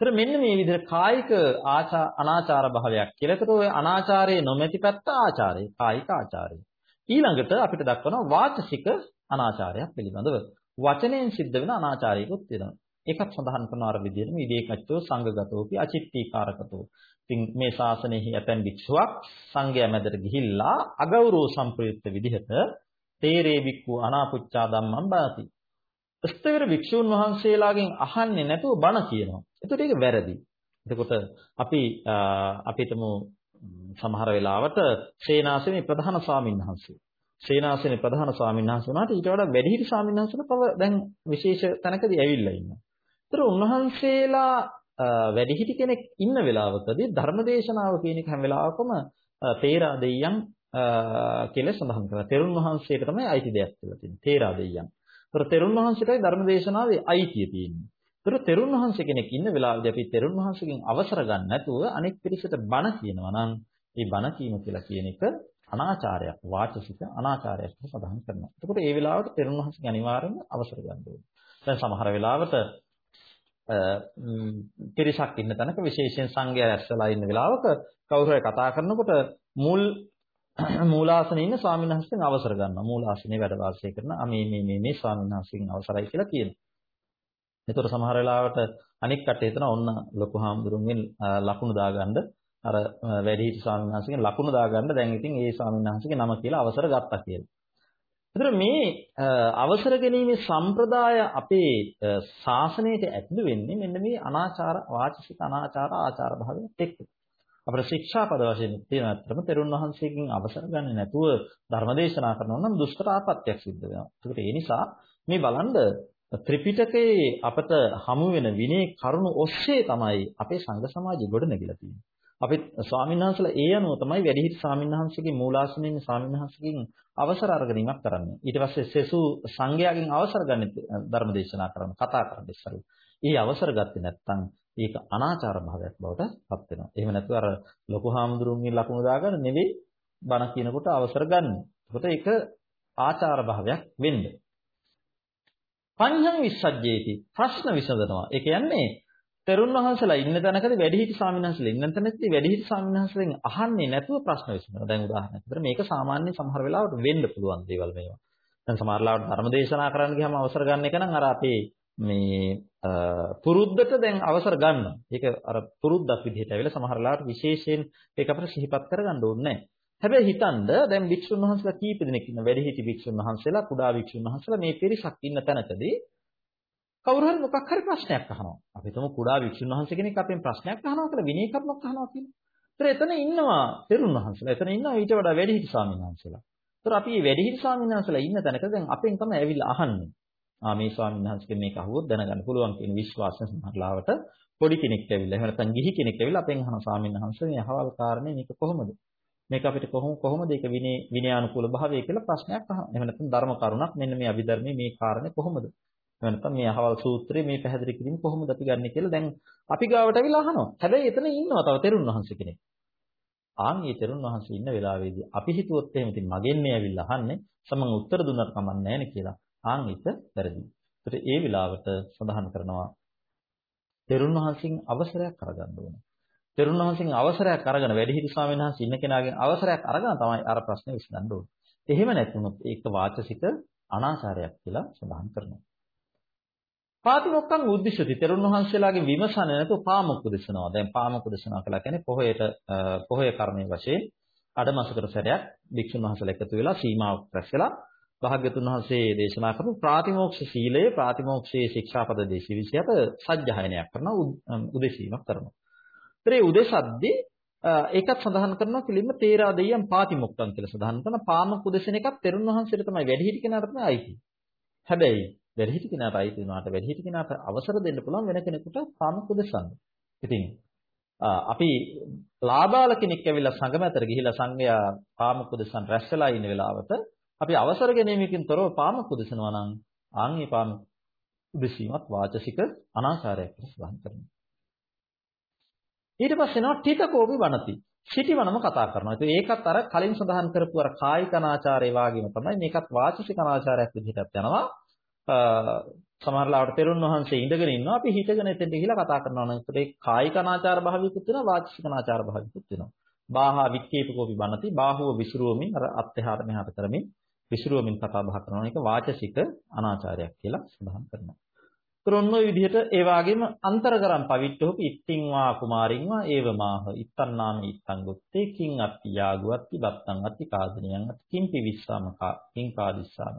[SPEAKER 1] ඒතර මෙන්න මේ විදිහට කායික ආචාර අනාචාර භාවයක් කියලා. ඒකට ඔය අනාචාරයේ නොමැති පැත්ත ආචාරය, කායික ආචාරය. ඊළඟට අපිට දක්වනවා වාචසික අනාචාරයක් පිළිබඳව. වචනයෙන් සිද්ධ වෙන අනාචාරයකුත් වෙනවා. ඒකත් සඳහන් කරන අර විදිහටම ඉදේකච්චෝ සංඝගතෝපි අචිත්තීකාරකතෝ. ඉතින් මේ ශාසනයෙහි ඇතැම් භික්ෂුවක් සංඝයා මැදට ගිහිල්ලා අගෞරව සම්ප්‍රයුක්ත විදිහට තේරේ බික්කු අනාපුච්චා ධම්මං බාති. ස්ථවිර භික්ෂුන් වහන්සේලාගෙන් අහන්නේ නැතුව බණ කියනවා. එතකොට ඒක වැරදි. එතකොට අපි අපිටම සමහර වෙලාවට සේනාසනේ ප්‍රධාන ස්වාමීන් වහන්සේ සේනාසනේ ප්‍රධාන ස්වාමීන් වහන්සේ වුණාට ඊට වඩා වැඩිහිටි ස්වාමීන් වහන්සේලා තව දැන් විශේෂ තැනකදී ඇවිල්ලා ඉන්නවා. ඒතර උන්වහන්සේලා වැඩිහිටි කෙනෙක් ඉන්න වෙලාවකදී ධර්මදේශනාව කියන එක හැම වෙලාවකම තේරා දෙයියන් කියලා සඳහන් කරනවා. තෙරුන් වහන්සේට තමයි අයිති දෙයක් කියලා තියෙන්නේ. තේරා දෙයියන්. ඒතර තෙරුන් වහන්සේටයි ධර්මදේශනාවේ අයිතිය තියෙන්නේ. ඒතර තෙරුන් වහන්සේ කෙනෙක් ඉන්න වෙලාවදී අපි තෙරුන් වහන්සේගෙන් අවසර ගන්න නැතුව අනෙක් පිරිසට බණ කියනවා නම් ඒ බණ කීම කියලා කියන එක අනාචාරයක් වාචසික අනාචාරයක් සඳහන් කරනවා. එතකොට ඒ වෙලාවට තෙරුන් වහන්සේ අනිවාර්යයෙන්ම අවසර ගන්න ඕනේ. දැන් සමහර වෙලාවට පිරිසක් ඉන්න තැනක විශේෂයෙන් සංඝයා ඇස්සලා ඉන්න වෙලාවක කවුරු හරි කතා කරනකොට මුල් මූලාසනේ ඉන්න ස්වාමීන් වහන්සේගෙන් අවසර ගන්නවා. මූලාසනේ වැඩ වාසය කරන මේ මේ මේ මේ ස්වාමීන් වහන්සේගෙන් අවසරයි කියලා කියනවා. ඒතර සමහර වෙලාවට අනික් කටේ හිතන ඔන්න ලොකු හාමුදුරුවන්ගෙන් ලකුණු දාගන්න අර වැඩිහිටි ස්වාමීන් වහන්සේගෙන් ලකුණු දාගන්න දැන් ඉතින් ඒ ස්වාමීන් වහන්සේගේ නම කියලා අවසර ගත්තා කියලා. ඒතර මේ අවසර ගැනීමේ සම්ප්‍රදාය අපේ ශාසනයට ඇතුළු වෙන්නේ මෙන්න මේ අනාචාර වාචික අනාචාර ආචාර භාවයත් එක්ක. අපේ ශික්ෂාපද වශයෙන් තියෙන අතරම තෙරුන් වහන්සේගෙන් අවසර ගන්න නැතුව ධර්මදේශනා කරනවා නම් දුෂ්කර ආපත්‍යක් සිද්ධ වෙනවා. ඒකට ඒ නිසා මේ බලන්න ත්‍රිපිටකයේ අපට හමු වෙන විනය කරුණු ඔස්සේ තමයි අපේ සංඝ සමාජය ගොඩ නැගිලා තියෙන්නේ. අපි ස්වාමීන් වහන්සේලා ඒ අනුව තමයි වැඩිහිටි ස්වාමීන් වහන්සේගේ මූලාසනයේ ඉන්න ස්වාමීන් වහන්සේගෙන් අවසර අරගෙන ඉමක් කරන්නේ. ඊට පස්සේ සෙසු සංඝයාගෙන් අවසර ගන්න ධර්ම දේශනා කරන කතා කරන්න ඉස්සරලා. ඒ අවසර ගත්තේ නැත්නම් ඒක අනාචාර භාවයක් බවට පත් වෙනවා. එහෙම නැත්නම් අර ලොකු හාමුදුරුවන්ගේ ලකුණු දාගන්න නෙවෙයි බණ කියනකොට අවසර ගන්න. ඒකට ඒක ආචාර භාවයක් වෙන්න. පඤ්ඤං විසජ්ජේති ප්‍රශ්න විසඳනවා. ඒ කියන්නේ තෙරුන් වහන්සේලා ඉන්න තැනකදී වැඩිහිටි ස්වාමීන් වහන්සේලා ඉන්න තැනකදී වැඩිහිටි ස්වාමීන් වහන්සේලාගෙන් අහන්නේ නැතුව ප්‍රශ්න විසඳනවා. දැන් උදාහරණයක් විතර මේක සාමාන්‍ය සමහර වෙලාවට වෙන්න පුළුවන් දේවල් මේවා. දැන් සමහර වෙලාවට ධර්ම දේශනා කරන්න ගියාම අවසර ගන්න එක නම් අර අපේ මේ පුරුද්දට දැන් අවසර ගන්නවා. ඒක අර පුරුද්දක් විදිහට ඇවිල්ලා සමහර වෙලාවට විශේෂයෙන් ඒක අපිට සිහිපත් කරගන්න ඕනේ නැහැ. හැබැයි හිතනද දැන් භික්ෂුන් වහන්සේලා කීප දෙනෙක් ඉන්න වැඩිහිටි භික්ෂුන් වහන්සේලා කුඩා භික්ෂුන් වහන්සේලා මේ පිරිසක් ඉන්න තැනකදී කවුරු හරි මොකක් හරි ප්‍රශ්නයක් අහනවා. අපි හිතමු කුඩා වික්ෂුන් වහන්සේ කෙනෙක් අපෙන් ප්‍රශ්නයක් අහනවා කියලා විනය කර්මයක් අහනවා කියලා. ඒතර එතන ඉන්නවා තෙරුන් වහන්සේලා. එතන ඉන්නවා ඊට වඩා වැඩිහිටි ස්වාමීන් වහන්සේලා. ඒතර අපි මේ වැඩිහිටි ස්වාමීන් වහන්සේලා ඉන්න තැනක දැන් අපෙන් තමයි ඇවිල්ලා අහන්නේ. ආ මේ ස්වාමීන් වහන්සේගෙන් මේක අහුවොත් දැනගන්න පුළුවන් කියන විශ්වාසය සමහරලාවට පොඩි කෙනෙක් ඇවිල්ලා එහෙම නැත්නම් ගිහි කෙනෙක් ඇවිල්ලා අපෙන් අහන ස්වාමීන් වහන්සේ මේ අහවල් කාරණේ මේක කොහොමද? මේක අපිට කොහොම කොහොමද ඒක විනය විනයානුකූල භාවය කියලා ප්‍රශ්නයක් අහනවා. එහෙම නැත්නම් ධර්ම කරුණක් මෙන්න මේ අභිධර්මයේ මේ කාරණේ කොහොමද? එහෙම නැත්නම් මේ අහවල් සූත්‍රයේ මේ පැහැදිලි කිරීම කොහොමද අපි ගන්නෙ කියලා දැන් අපි ගාවට අවිලා අහනවා. හැබැයි එතන ඉන්නවා තව තෙරුන් වහන්සේ කෙනෙක්. ආන් මේ තෙරුන් වහන්සේ ඉන්න වෙලාවේදී අපි හිතුවොත් එහෙම ඉතින් මගෙන් මේ ඇවිල්ලා අහන්නේ සමන් උත්තර දුන්නත් කමක් නැහැ නේ කියලා. ආන් ඒක වැරදි. ඒකට ඒ වෙලාවට සඳහන් කරනවා තෙරුන් වහන්සේගෙන් අවසරයක් අරගන්න ඕනේ. තෙරුන් වහන්සේගෙන් අවසරයක් අරගෙන වැඩිහිටි ස්වාමීන් වහන්සේ ඉන්න කෙනාගෙන් අවසරයක් අරගෙන තමයි අර ප්‍රශ්නේ විසඳන්න ඕනේ. එහෙම නැත්නම් ඒක වාචසික අනාචාරයක් කියලා සඳහන් කරනවා. පාතිමොක්කන් උද්දිශති තෙරුන් වහන්සේලාගේ විමසන නැතුව පාමුක්ක දෙසනවා. දැන් පාමුක්ක දෙසනවා කියලා කියන්නේ පොහේට පොහේ කර්මයේ වශයෙන් අඩමසකට සැරයක් භික්ෂුන් වහන්සේලා එකතු වෙලා සීමාවක් රැස්ලා භාග්‍යතුන් වහන්සේ දේශනා කරපු ප්‍රාතිමෝක්ෂ සීලය ප්‍රාතිමෝක්ෂයේ ශික්ෂාපද 227 සජ්ජායනයක් කරනවා උදෙසීමක් කරනවා. ඒතරේ උදෙසද්දී ඒකත් සඳහන් කරනවා පිළිම තේරා දෙයියන් පාතිමොක්කන් කියලා සඳහන් කරන පාමක උදෙසන එකක් තෙරුන් වහන්සේට තමයි වැඩිහිටි කෙනාට තමයි අයිති. හැබැයි වැඩිහිටි කෙනාට අයිති වුණාට වැඩිහිටි කෙනාට අවසර දෙන්න පුළුවන් වෙන කෙනෙකුට පාමක උදෙසන්න. ඉතින් අපි ලාබාල කෙනෙක් ඇවිල්ලා සංගම අතර ගිහිලා සංඝයා පාමක උදෙසන් රැස් වෙලා ඉන්න වෙලාවට අපි අවසර ගැනීමකින් තොරව පාමක උදෙසනවා නම් ආන් මේ පාමක උදෙසීමත් වාචසික අනාචාරයක් කියලා සඳහන් කරනවා. ඊට පස්සේ එනවා ටිකකෝපි වනති. සිටිවනම කතා කරනවා. ඉතින් ඒකත් අර කලින් සඳහන් කරපු අර කායික අනාචාරය වාගේම තමයි මේකත් වාචික අනාචාරයක් විදිහටත් යනවා. සමහර ලාවට තෙරුන් වහන්සේ ඉඳගෙන ඉන්නවා අපි හිටගෙන එතෙන්ට ගිහිලා කතා කරනවා නම් ඒකට ඒ කායික අනාචාර භාවිකුත් වෙනවා වාචික අනාචාර භාවිකුත් වෙනවා. බාහා වික්කේපකෝපි වනති බාහුව විසිරුවමින් අර අත්‍යහාට මෙහාට කරමින් විසිරුවමින් කතා බහ කරනවා. ඒක වාචසික අනාචාරයක් කියලා සඳහන් කරනවා. ක්‍රොන්න විදිහට ඒ වගේම අන්තරකරම් පවිට්ඨෝපි ඉත්තිං වා කුමාරින් වා ඒව මාහ ඉත්තන්නාම ඉත්තං ගොත්තේ කිං අත්ති යාගුවත්ති බත්තං අත්ති කාදනියං අත්ති කිං පිවිස්සාම කා කිං කාදිස්සාම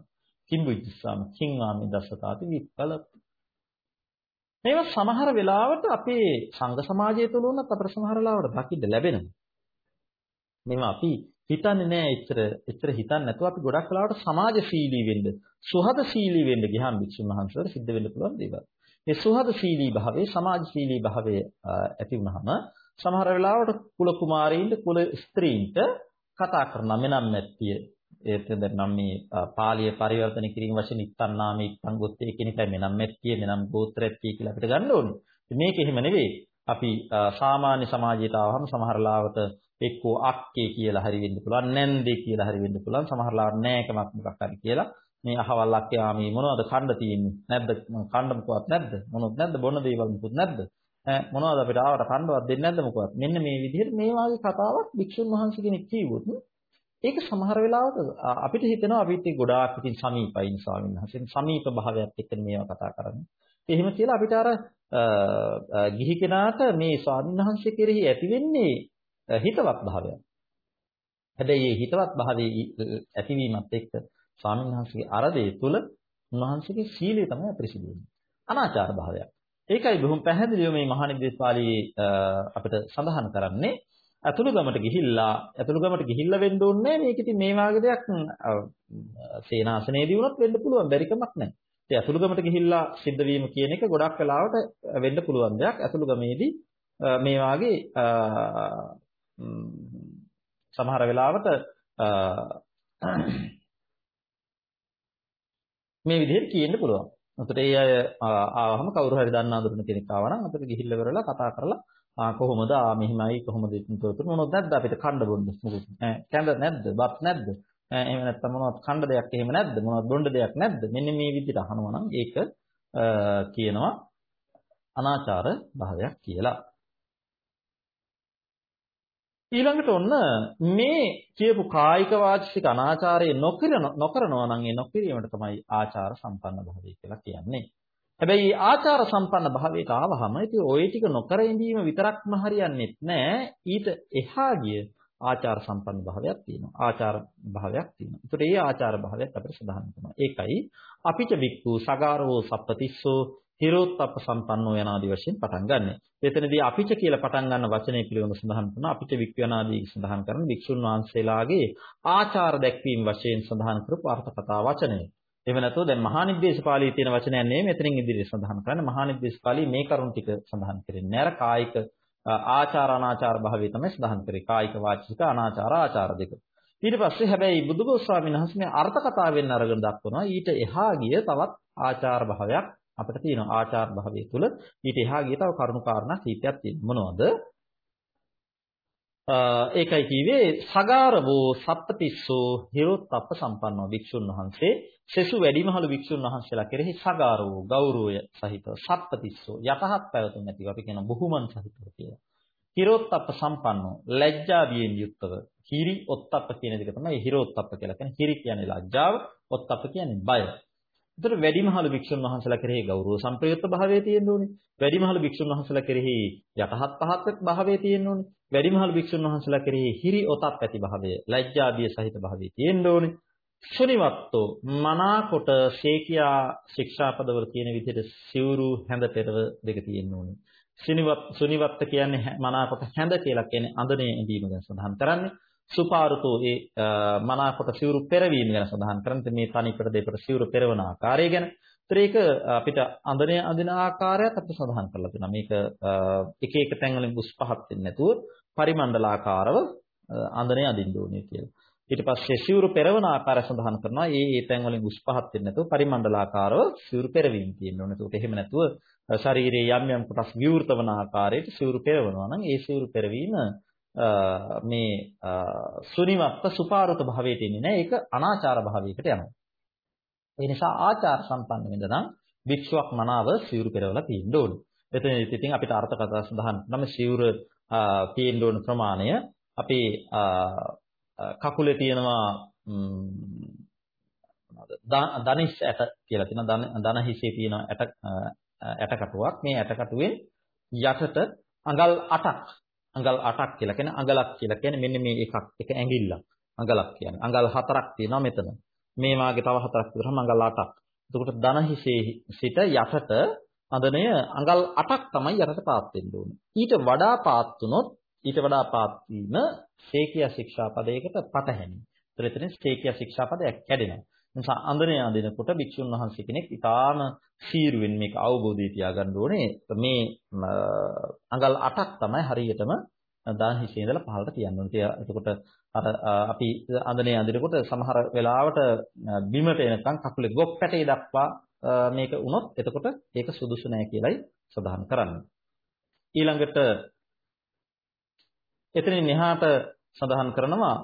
[SPEAKER 1] කිං බුද්ධස්සාම කිං වාමි දසතාති විප්පලති මේවා සමහර වෙලාවට අපේ සංඝ සමාජය තුළ උනත් අපට සමහර වෙලාවට දකින්න ලැබෙනවා. මේවා අපි හිතන්නේ නෑ එච්චර එච්චර හිතන්නේ නැතුව අපි ගොඩක් වෙලාවට සමාජශීලී වෙන්න සුහදශීලී වෙන්න ගියාම වික්ෂුන් වහන්සේට සිද්ධ වෙන්න පුළුවන් දේවල්. මේ සුහදශීලී භාවයේ සමාජශීලී භාවයේ ඇති වුනහම සමහර වෙලාවට කුල කුමාරීන්ට කුල ස්ත්‍රීන්ට කතා කරන මෙනම් නැත්තිය ඒත් දැන් නම් මේ පාලිය පරිවර්තන කිරීම වශයෙන් ඉත්තන්නාම ඉත්තන් ගොත්තේ කියන එකයි මෙනම් නැත්තිය මෙනම් ගෝත්‍රයත්තිය කියලා අපිට ගන්න ඕනේ. මේක එහෙම නෙවෙයි. අපි සාමාන්‍ය සමාජයට ආවම සමහර ලාවට එක්කෝ අක්කේ කියලා හරි වෙන්න පුළුවන් නැන්දේ කියලා හරි වෙන්න පුළුවන්. සමහර ලාවට නෑකමක් මොකක් හරි කියලා මේ අහවල් අක්කේ ආමී මොනවද කණ්ඩ තියෙන්නේ? නැද්ද? කණ්ඩ මොකවත් නැද්ද? මොනවද නැද්ද? බොන දේවල් මොකුත් නැද්ද? ඈ මොනවද අපිට ආවට කණ්ඩවත් දෙන්නේ නැද්ද මොකවත්? මෙන්න මේ විදිහට මේ වගේ කතාවක් වික්ෂුන් වහන්සේ කෙනෙක් කිව්වොත් ඒක සමහර වෙලාවට අපිට හිතෙනවා අපිට ගොඩාක් ඉතින් සමීපයින් ස්වාමීන් වහන්සේ සමීප භාවයත් එක්ක මේවා කතා කරන්නේ එහෙම කියලා අපිට අර ගිහි කෙනාට මේ ස්වාමීන් වහන්සේ කෙරෙහි ඇති වෙන්නේ හිතවත් භාවයක්. හැබැයි මේ හිතවත් භාවයේ ඇතිවීමත් එක්ක ස්වාමීන් වහන්සේගේ අරදේ තුල උන්වහන්සේගේ සීලය තමයි අපිරිසිදු වෙන්නේ. අනාචාර භාවයක්. ඒකයි බොහොම පැහැදිලිව මේ මහානිද්දේශ පාළියේ අපිට සඳහන් කරන්නේ අතුළු ගමට ගිහිල්ලා අතුළු ගමට ගිහිල්ලා වෙන්න ඕනේ මේක ඉතින් මේ වාගේ දෙයක් සේනාසනයේදී වුණත් වෙන්න පුළුවන් බැරි කමක් නැහැ. ඉතින් අතුළු ගමට ගිහිල්ලා සිද්ධ වීම කියන එක ගොඩක් වෙලාවට වෙන්න පුළුවන් දෙයක්. අතුළු ගමේදී මේ වාගේ සමහර වෙලාවට මේ විදිහට කියන්න පුළුවන්. අතට ඒ අය ආවම කවුරු හරි දන්නා දුන්න කෙනෙක් ආවනම් අපිට ගිහිල්ලා කරලා කතා කරලා ආ කොහොමද? ආ මෙහිමයි කොහොමද තොරතුරු මොනවද? නැද්ද අපිට කණ්ඩ බොන්න මොකද? ඈ කැඳ නැද්ද? බත් නැද්ද? එහෙම නැත්නම් මොනවද? කණ්ඩ දෙයක් එහෙම නැද්ද? මොනවද? බොන්න දෙයක් නැද්ද? මෙන්න මේ විදිහට අහනවා නම් ඒක කියනවා අනාචාර භාවයක් කියලා. ඊළඟට ඔන්න මේ කියපු කායික වාචික අනාචාරය නොකරන නොකරනවා නම් ඒ නොකිරීමට තමයි ආචාර සම්පන්න භාවය කියලා කියන්නේ. හැබැයි ආචාර සම්පන්න භාවයට ආවහම ඉතින් ওই ටික නොකර ඉඳීම විතරක්ම හරියන්නේ නැහැ. ඊට එහා ගිය ආචාර සම්පන්න භාවයක් තියෙනවා. ආචාර භාවයක් තියෙනවා. ඒතකොට මේ ආචාර භාවයත් අපිට සඳහන් කරනවා. ඒකයි අපිට වික්ඛු සගාරෝ සප්පතිස්සෝ හිරෝත්ප්ප සම්පන්නෝ යනාදී වශයෙන් පටන් ගන්න. එතනදී අපිට කියලා පටන් ගන්න වචනේ පිළිවෙල සඳහන් කරනවා අපිට වික්වනාදී සඳහන් කරන වික්ෂුන් වහන්සේලාගේ ආචාර දැක්වීම වශයෙන් සඳහන් කරපු අර්ථකථා වචනය. එහෙම නැත්නම් දැන් මහා නිද්දේශපාලී තියෙන වචනයක් නෙමෙයි මෙතනින් ඉදිරියට සඳහන් කරන්නේ මහා නිද්දේශපාලී මේ කරුණ ටික සඳහන් කරන්නේ. අර කායික ආචාර අනාචාර භාවය තමයි සඳහන් කරේ. කායික වාචික අනාචාර ආචාර දෙක. ඊට පස්සේ හැබැයි බුදුගොස් ස්වාමීන් වහන්සේ මේ අර්ථ කතාවෙන් අරගෙන දක්වනවා ඊට එහා ගිය තවත් ආචාර භාවයක් අපිට තියෙනවා. ආචාර භාවය තුළ ඊට එහා ගිය තව කරුණු කාරණා කීපයක් තියෙනවා. මොනවද? ඒකයි කිව්වේ සගාරවෝ සප්පතිස්සෝ හිරොත්ප්ප සම්පන්නෝ වික්ෂුන් වහන්සේ සෙසු වැඩිමහලු වික්ෂුන් වහන්සේලා කෙරෙහි සගාරවෝ ගෞරවය සහිතව සප්පතිස්සෝ යටහත් පැවතුම් නැතිව අපි කියන බුහුමන් සහිතව කියලා. හිරොත්ප්ප සම්පන්නෝ ලැජ්ජා වියෙන් යුක්තව හිරි ඔත්තප්ප කියන එක තමයි හිරොත්ප්ප කියලා කියන්නේ. හිරි කියන්නේ ලැජ්ජාව, ඔත්තප්ප කියන්නේ බය. ඒතර වැඩිමහල් වික්ෂුන් වහන්සේලා කෙරෙහි ගෞරව සම්ප්‍රයුක්ත භාවයේ තියෙන්න ඕනේ. වැඩිමහල් වික්ෂුන් වහන්සේලා කෙරෙහි යටහත් පහත් භාවයේ තියෙන්න ඕනේ. වැඩිමහල් වික්ෂුන් වහන්සේලා කෙරෙහි හිරි ඔතප් ඇති භාවය, ලැජ්ජාදිය සහිත භාවයේ තියෙන්න ඕනේ. සුනිවත්තෝ මනාකොට ශේකියා ශික්ෂාපදවල තියෙන විදිහට සිවුරු හැඳ පෙරව දෙක තියෙන්න ඕනේ. සුනිවත් සුනිවත්ත කියන්නේ මනාකොට හැඳ කියලා කියන්නේ අඳනේ ඉඳීම ගැන සඳහන් කරන්නේ. සුපාරුතෝ ඒ මනාකොට සිවුරු පෙරවීම ගැන සඳහන් කරන්නේ මේ තනිපට දෙපට සිවුරු පෙරවන ආකාරය ගැන. ඒතර ඒක අපිට අඳනේ අඳින ආකාරයත් අපිට සඳහන් කරලා තියෙනවා. මේක එක එක තැන් වලින් උස් පහත් වෙන්නේ නැතුව පරිමණ්ඩලාකාරව අඳනේ අඳින්න ඕනේ කියලා. ඊට පස්සේ සිවුරු පෙරවන ආකාරය සඳහන් කරනවා. ඒ ඒ තැන් වලින් උස් පහත් වෙන්නේ නැතුව පරිමණ්ඩලාකාරව සිවුරු පෙරවීම තියෙන්න ඕනේ. ඒකට එහෙම නැතුව ශරීරයේ යම් යම් කොටස් විවෘත වන ආකාරයට සිවුරු පෙරවනවා නම් ඒ සිවුරු පෙරවීම මේ සුනිවත්ත සුපාරුත භාවයට එන්නේ නැහැ. ඒක අනාචාර භාවයකට යනවා. ඒ නිසා ආචාර සම්පන්න වෙන්න නම් භික්ෂුවක් මනාව සිවුරු පෙරවලා තියෙන්න ඕනේ. එතන ඉතින් අපිට අර්ථ කතා සඳහන් නම් සිවුර තියෙන්න ඕන ප්‍රමාණය අපේ කකුලේ තියෙනවා දනිස් ඇට කියලා තියෙන දන හිසේ තියෙන ඇට ඇටකටුවක් මේ ඇටකටුවෙන් යටට අඟල් 8ක් අඟල් 8ක් කියලා කියන්නේ අඟලක් කියලා කියන්නේ මෙන්න මේ එකක්. එක ඇඟිල්ලක්. අඟලක් කියන්නේ. අඟල් 4ක් තියෙනවා මෙතන. මේ වාගේ තව හතරක් තිබුණාම අඟල් 8ක් එතකොට ධන හිසේ සිට යටට අඳනය අඟල් 8ක් තමයි යටට පාත් වෙන්න ඕනේ. ඊට වඩා පාත් වුණොත් ඊට වඩා පාත් වීම ශේකිය ශික්ෂාපදයකට පටහැනි. ඒතර එතන ශේකිය ශික්ෂාපදයක් කැඩෙනවා. නිසා අඳනේ අඳිනකොට භික්ෂුන් වහන්සේ කෙනෙක් ඊටාම සීරුවෙන් මේක අවබෝධය තියාගන්න ඕනේ. මේ අඟල් 8ක් තමයි හරියටම දාන හිසේ ඉඳලා පහළට තියන්න ඕනේ. එතකොට අර අපි අඳනේ අඳිනකොට සමහර වෙලාවට බිමට එනකන් කකුලේ ගොක් පැටේ දක්වා මේක වුණොත් එතකොට ඒක සුදුසු නෑ කියලයි සඳහන් කරන්නේ. ඊළඟට එතනින් එහාට සඳහන් කරනවා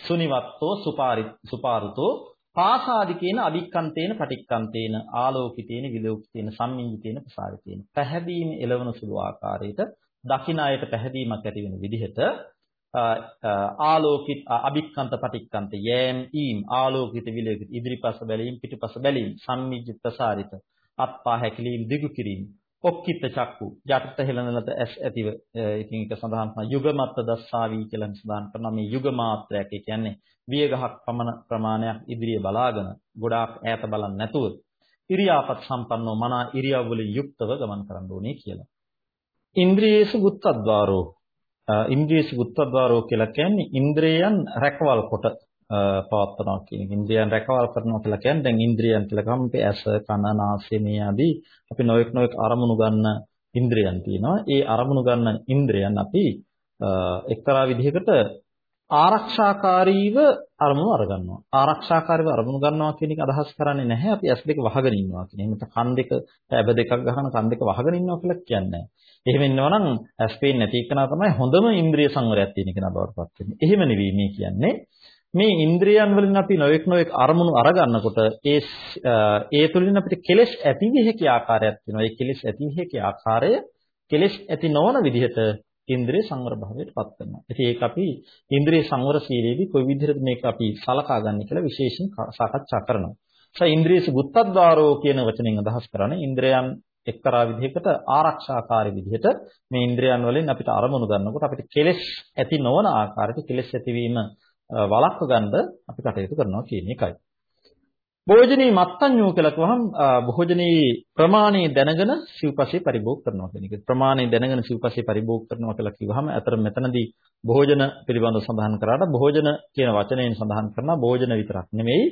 [SPEAKER 1] සුනිවත්තෝ සුපාරි සුපාරුතෝ පාසාදිකේන අවික්කන්තේන පටික්කන්තේන ආලෝකිතේන විලෝකිතේන සම්මිංජිතේන ප්‍රසාරිතේන. පැහැදීම එළවන සුළු ආකාරයට දකින්න අයට පැහැදීමක් ඇති වෙන විදිහට ආලෝකිත අභික්කන්ත පටික්කන්ත යෑම් ඊම් ආලෝකිත විලෝකිත ඉදිරිපස බැලීම් පිටුපස බැලීම් සම්මිජ්ජ ප්‍රසාරිත අත්පා හැකිලීම් දිගු කිරීම ඔක්කිට චක්කු යටට හෙළනලද ඇස් ඇතිව ඉතින් ඒක සඳහන් කරන යුගමත්ත දස්සාවි කියලා සඳහන් කරනවා මේ යුග මාත්‍රයක් ඒ කියන්නේ වියගහක් පමණ ප්‍රමාණයක් ඉදිරිය බලාගෙන ගොඩාක් ඈත බලන්නේ නැතුව ඉරියාපත් සම්පන්නව මනා ඉරියව් වලින් යුක්තව ගමන් කරන්න ඕනේ කියලා. ඉන්ද්‍රියේසු ගුත්තද්වාරෝ ඉන්ද්‍රියේසු ගුත්තද්වාරෝ කියලා කියන්නේ ඉන්ද්‍රයන් රැකවල් කොට පවත්වනවා කියන එක. ඉන්ද්‍රියන් රැකවල් කරනවා කියලා කියන්නේ දැන් ඉන්ද්‍රියන් කියලා ගමු අපි ඇස, කන, නාසය මේ ආදී අපි නොයෙක් නොයෙක් අරමුණු ගන්න ඉන්ද්‍රියන් තියෙනවා. ඒ අරමුණු ගන්න ඉන්ද්‍රියන් අපි එක්තරා විදිහකට ආරක්ෂාකාරීව අරමුණු අරගන්නවා. ආරක්ෂාකාරීව අරමුණු ගන්නවා කියන එක අදහස් කරන්නේ නැහැ අපි ඇස් දෙක වහගෙන ඉන්නවා කියන. එහෙම කන් දෙක ඇබ දෙකක් ගහන කන් දෙක වහගෙන ඉන්නවා කියලා කියන්නේ. එහෙම ඉන්නවා නම් ඇස් පේන්නේ නැති එකනා තමයි හොඳම ඉන්ද්‍රිය සංවරයක් තියෙන කෙනා බවට පත් වෙන්නේ. එහෙම නෙවෙයි මේ කියන්නේ. මේ ඉන්ද්‍රියන් වලින් අපි නොඑක් නොඑක් අරමුණු අරගන්නකොට ඒ ඒ තුලින් අපිට කෙලෙස් ඇති විය හැකි ආකාරයක් තියෙනවා. ඒ කෙලෙස් ඇති විය හැකි ආකාරය කෙලෙස් ඇති නොවන විදිහට ඉන්ද්‍රිය සංවර භාවයට පත් කරනවා. ඉතින් ඒක අපි ඉන්ද්‍රිය සංවර සීලේදී කොයි විදිහටද මේක අපි සලකා ගන්න කියලා විශේෂයෙන් සාකච්ඡා කරනවා. ඒ ඉන්ද්‍රියස ගුත්තද්වාරෝ කියන වචනෙන් අදහස් කරන්නේ ඉන්ද්‍රයන් එක්තරා විදිහකට ආරක්ෂාකාරී විදිහට මේ ඉන්ද්‍රයන් වලින් අපිට අරමුණු ගන්නකොට අපිට කෙලෙස් ඇති නොවන ආකාරයට කෙලෙස් ඇතිවීම වළක්ව ගන්න අපි කටයුතු කරනවා කියන එකයි. භෝජනී මත්තඤ්ඤෝ කියලා කිව්වහම භෝජනී ප්‍රමාණය දැනගෙන සිව්පස්සේ පරිභෝග කරනවා කියන එක. ප්‍රමාණය දැනගෙන සිව්පස්සේ පරිභෝග කරනවා කියලා කිව්වහම අතර මෙතනදී භෝජන පිළිබඳව සඳහන් කරාට භෝජන කියන වචනයෙන් සඳහන් කරනවා භෝජන විතරක් නෙමෙයි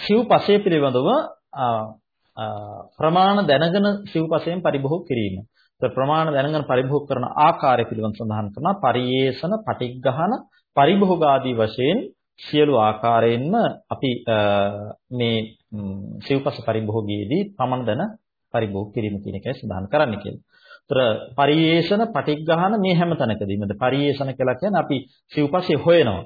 [SPEAKER 1] සිව්පස්සේ පිළිබඳව ප්‍රමාණ දැනගෙන සිව්පසයෙන් පරිභෝග කිරීම. ප්‍රමාණ දැනගෙන පරිභෝග කරන ආකාරය පිළිබඳව සඳහන් කරනවා පරියේෂණ, පටිග්ගහන, පරිභෝග ආදී වශයෙන් සියලු ආකාරයෙන්ම අපි මේ සිව්පස පරිභෝගයේදී ප්‍රමාණ දැන පරිභෝග කිරීම කියන එකයි සඳහන් කරන්න කියලා. ඒතර පරියේෂණ, පටිග්ගහන මේ හැම තැනකදීමද පරියේෂණ කියලා කියන්නේ අපි සිව්පස්සේ හොයනවා.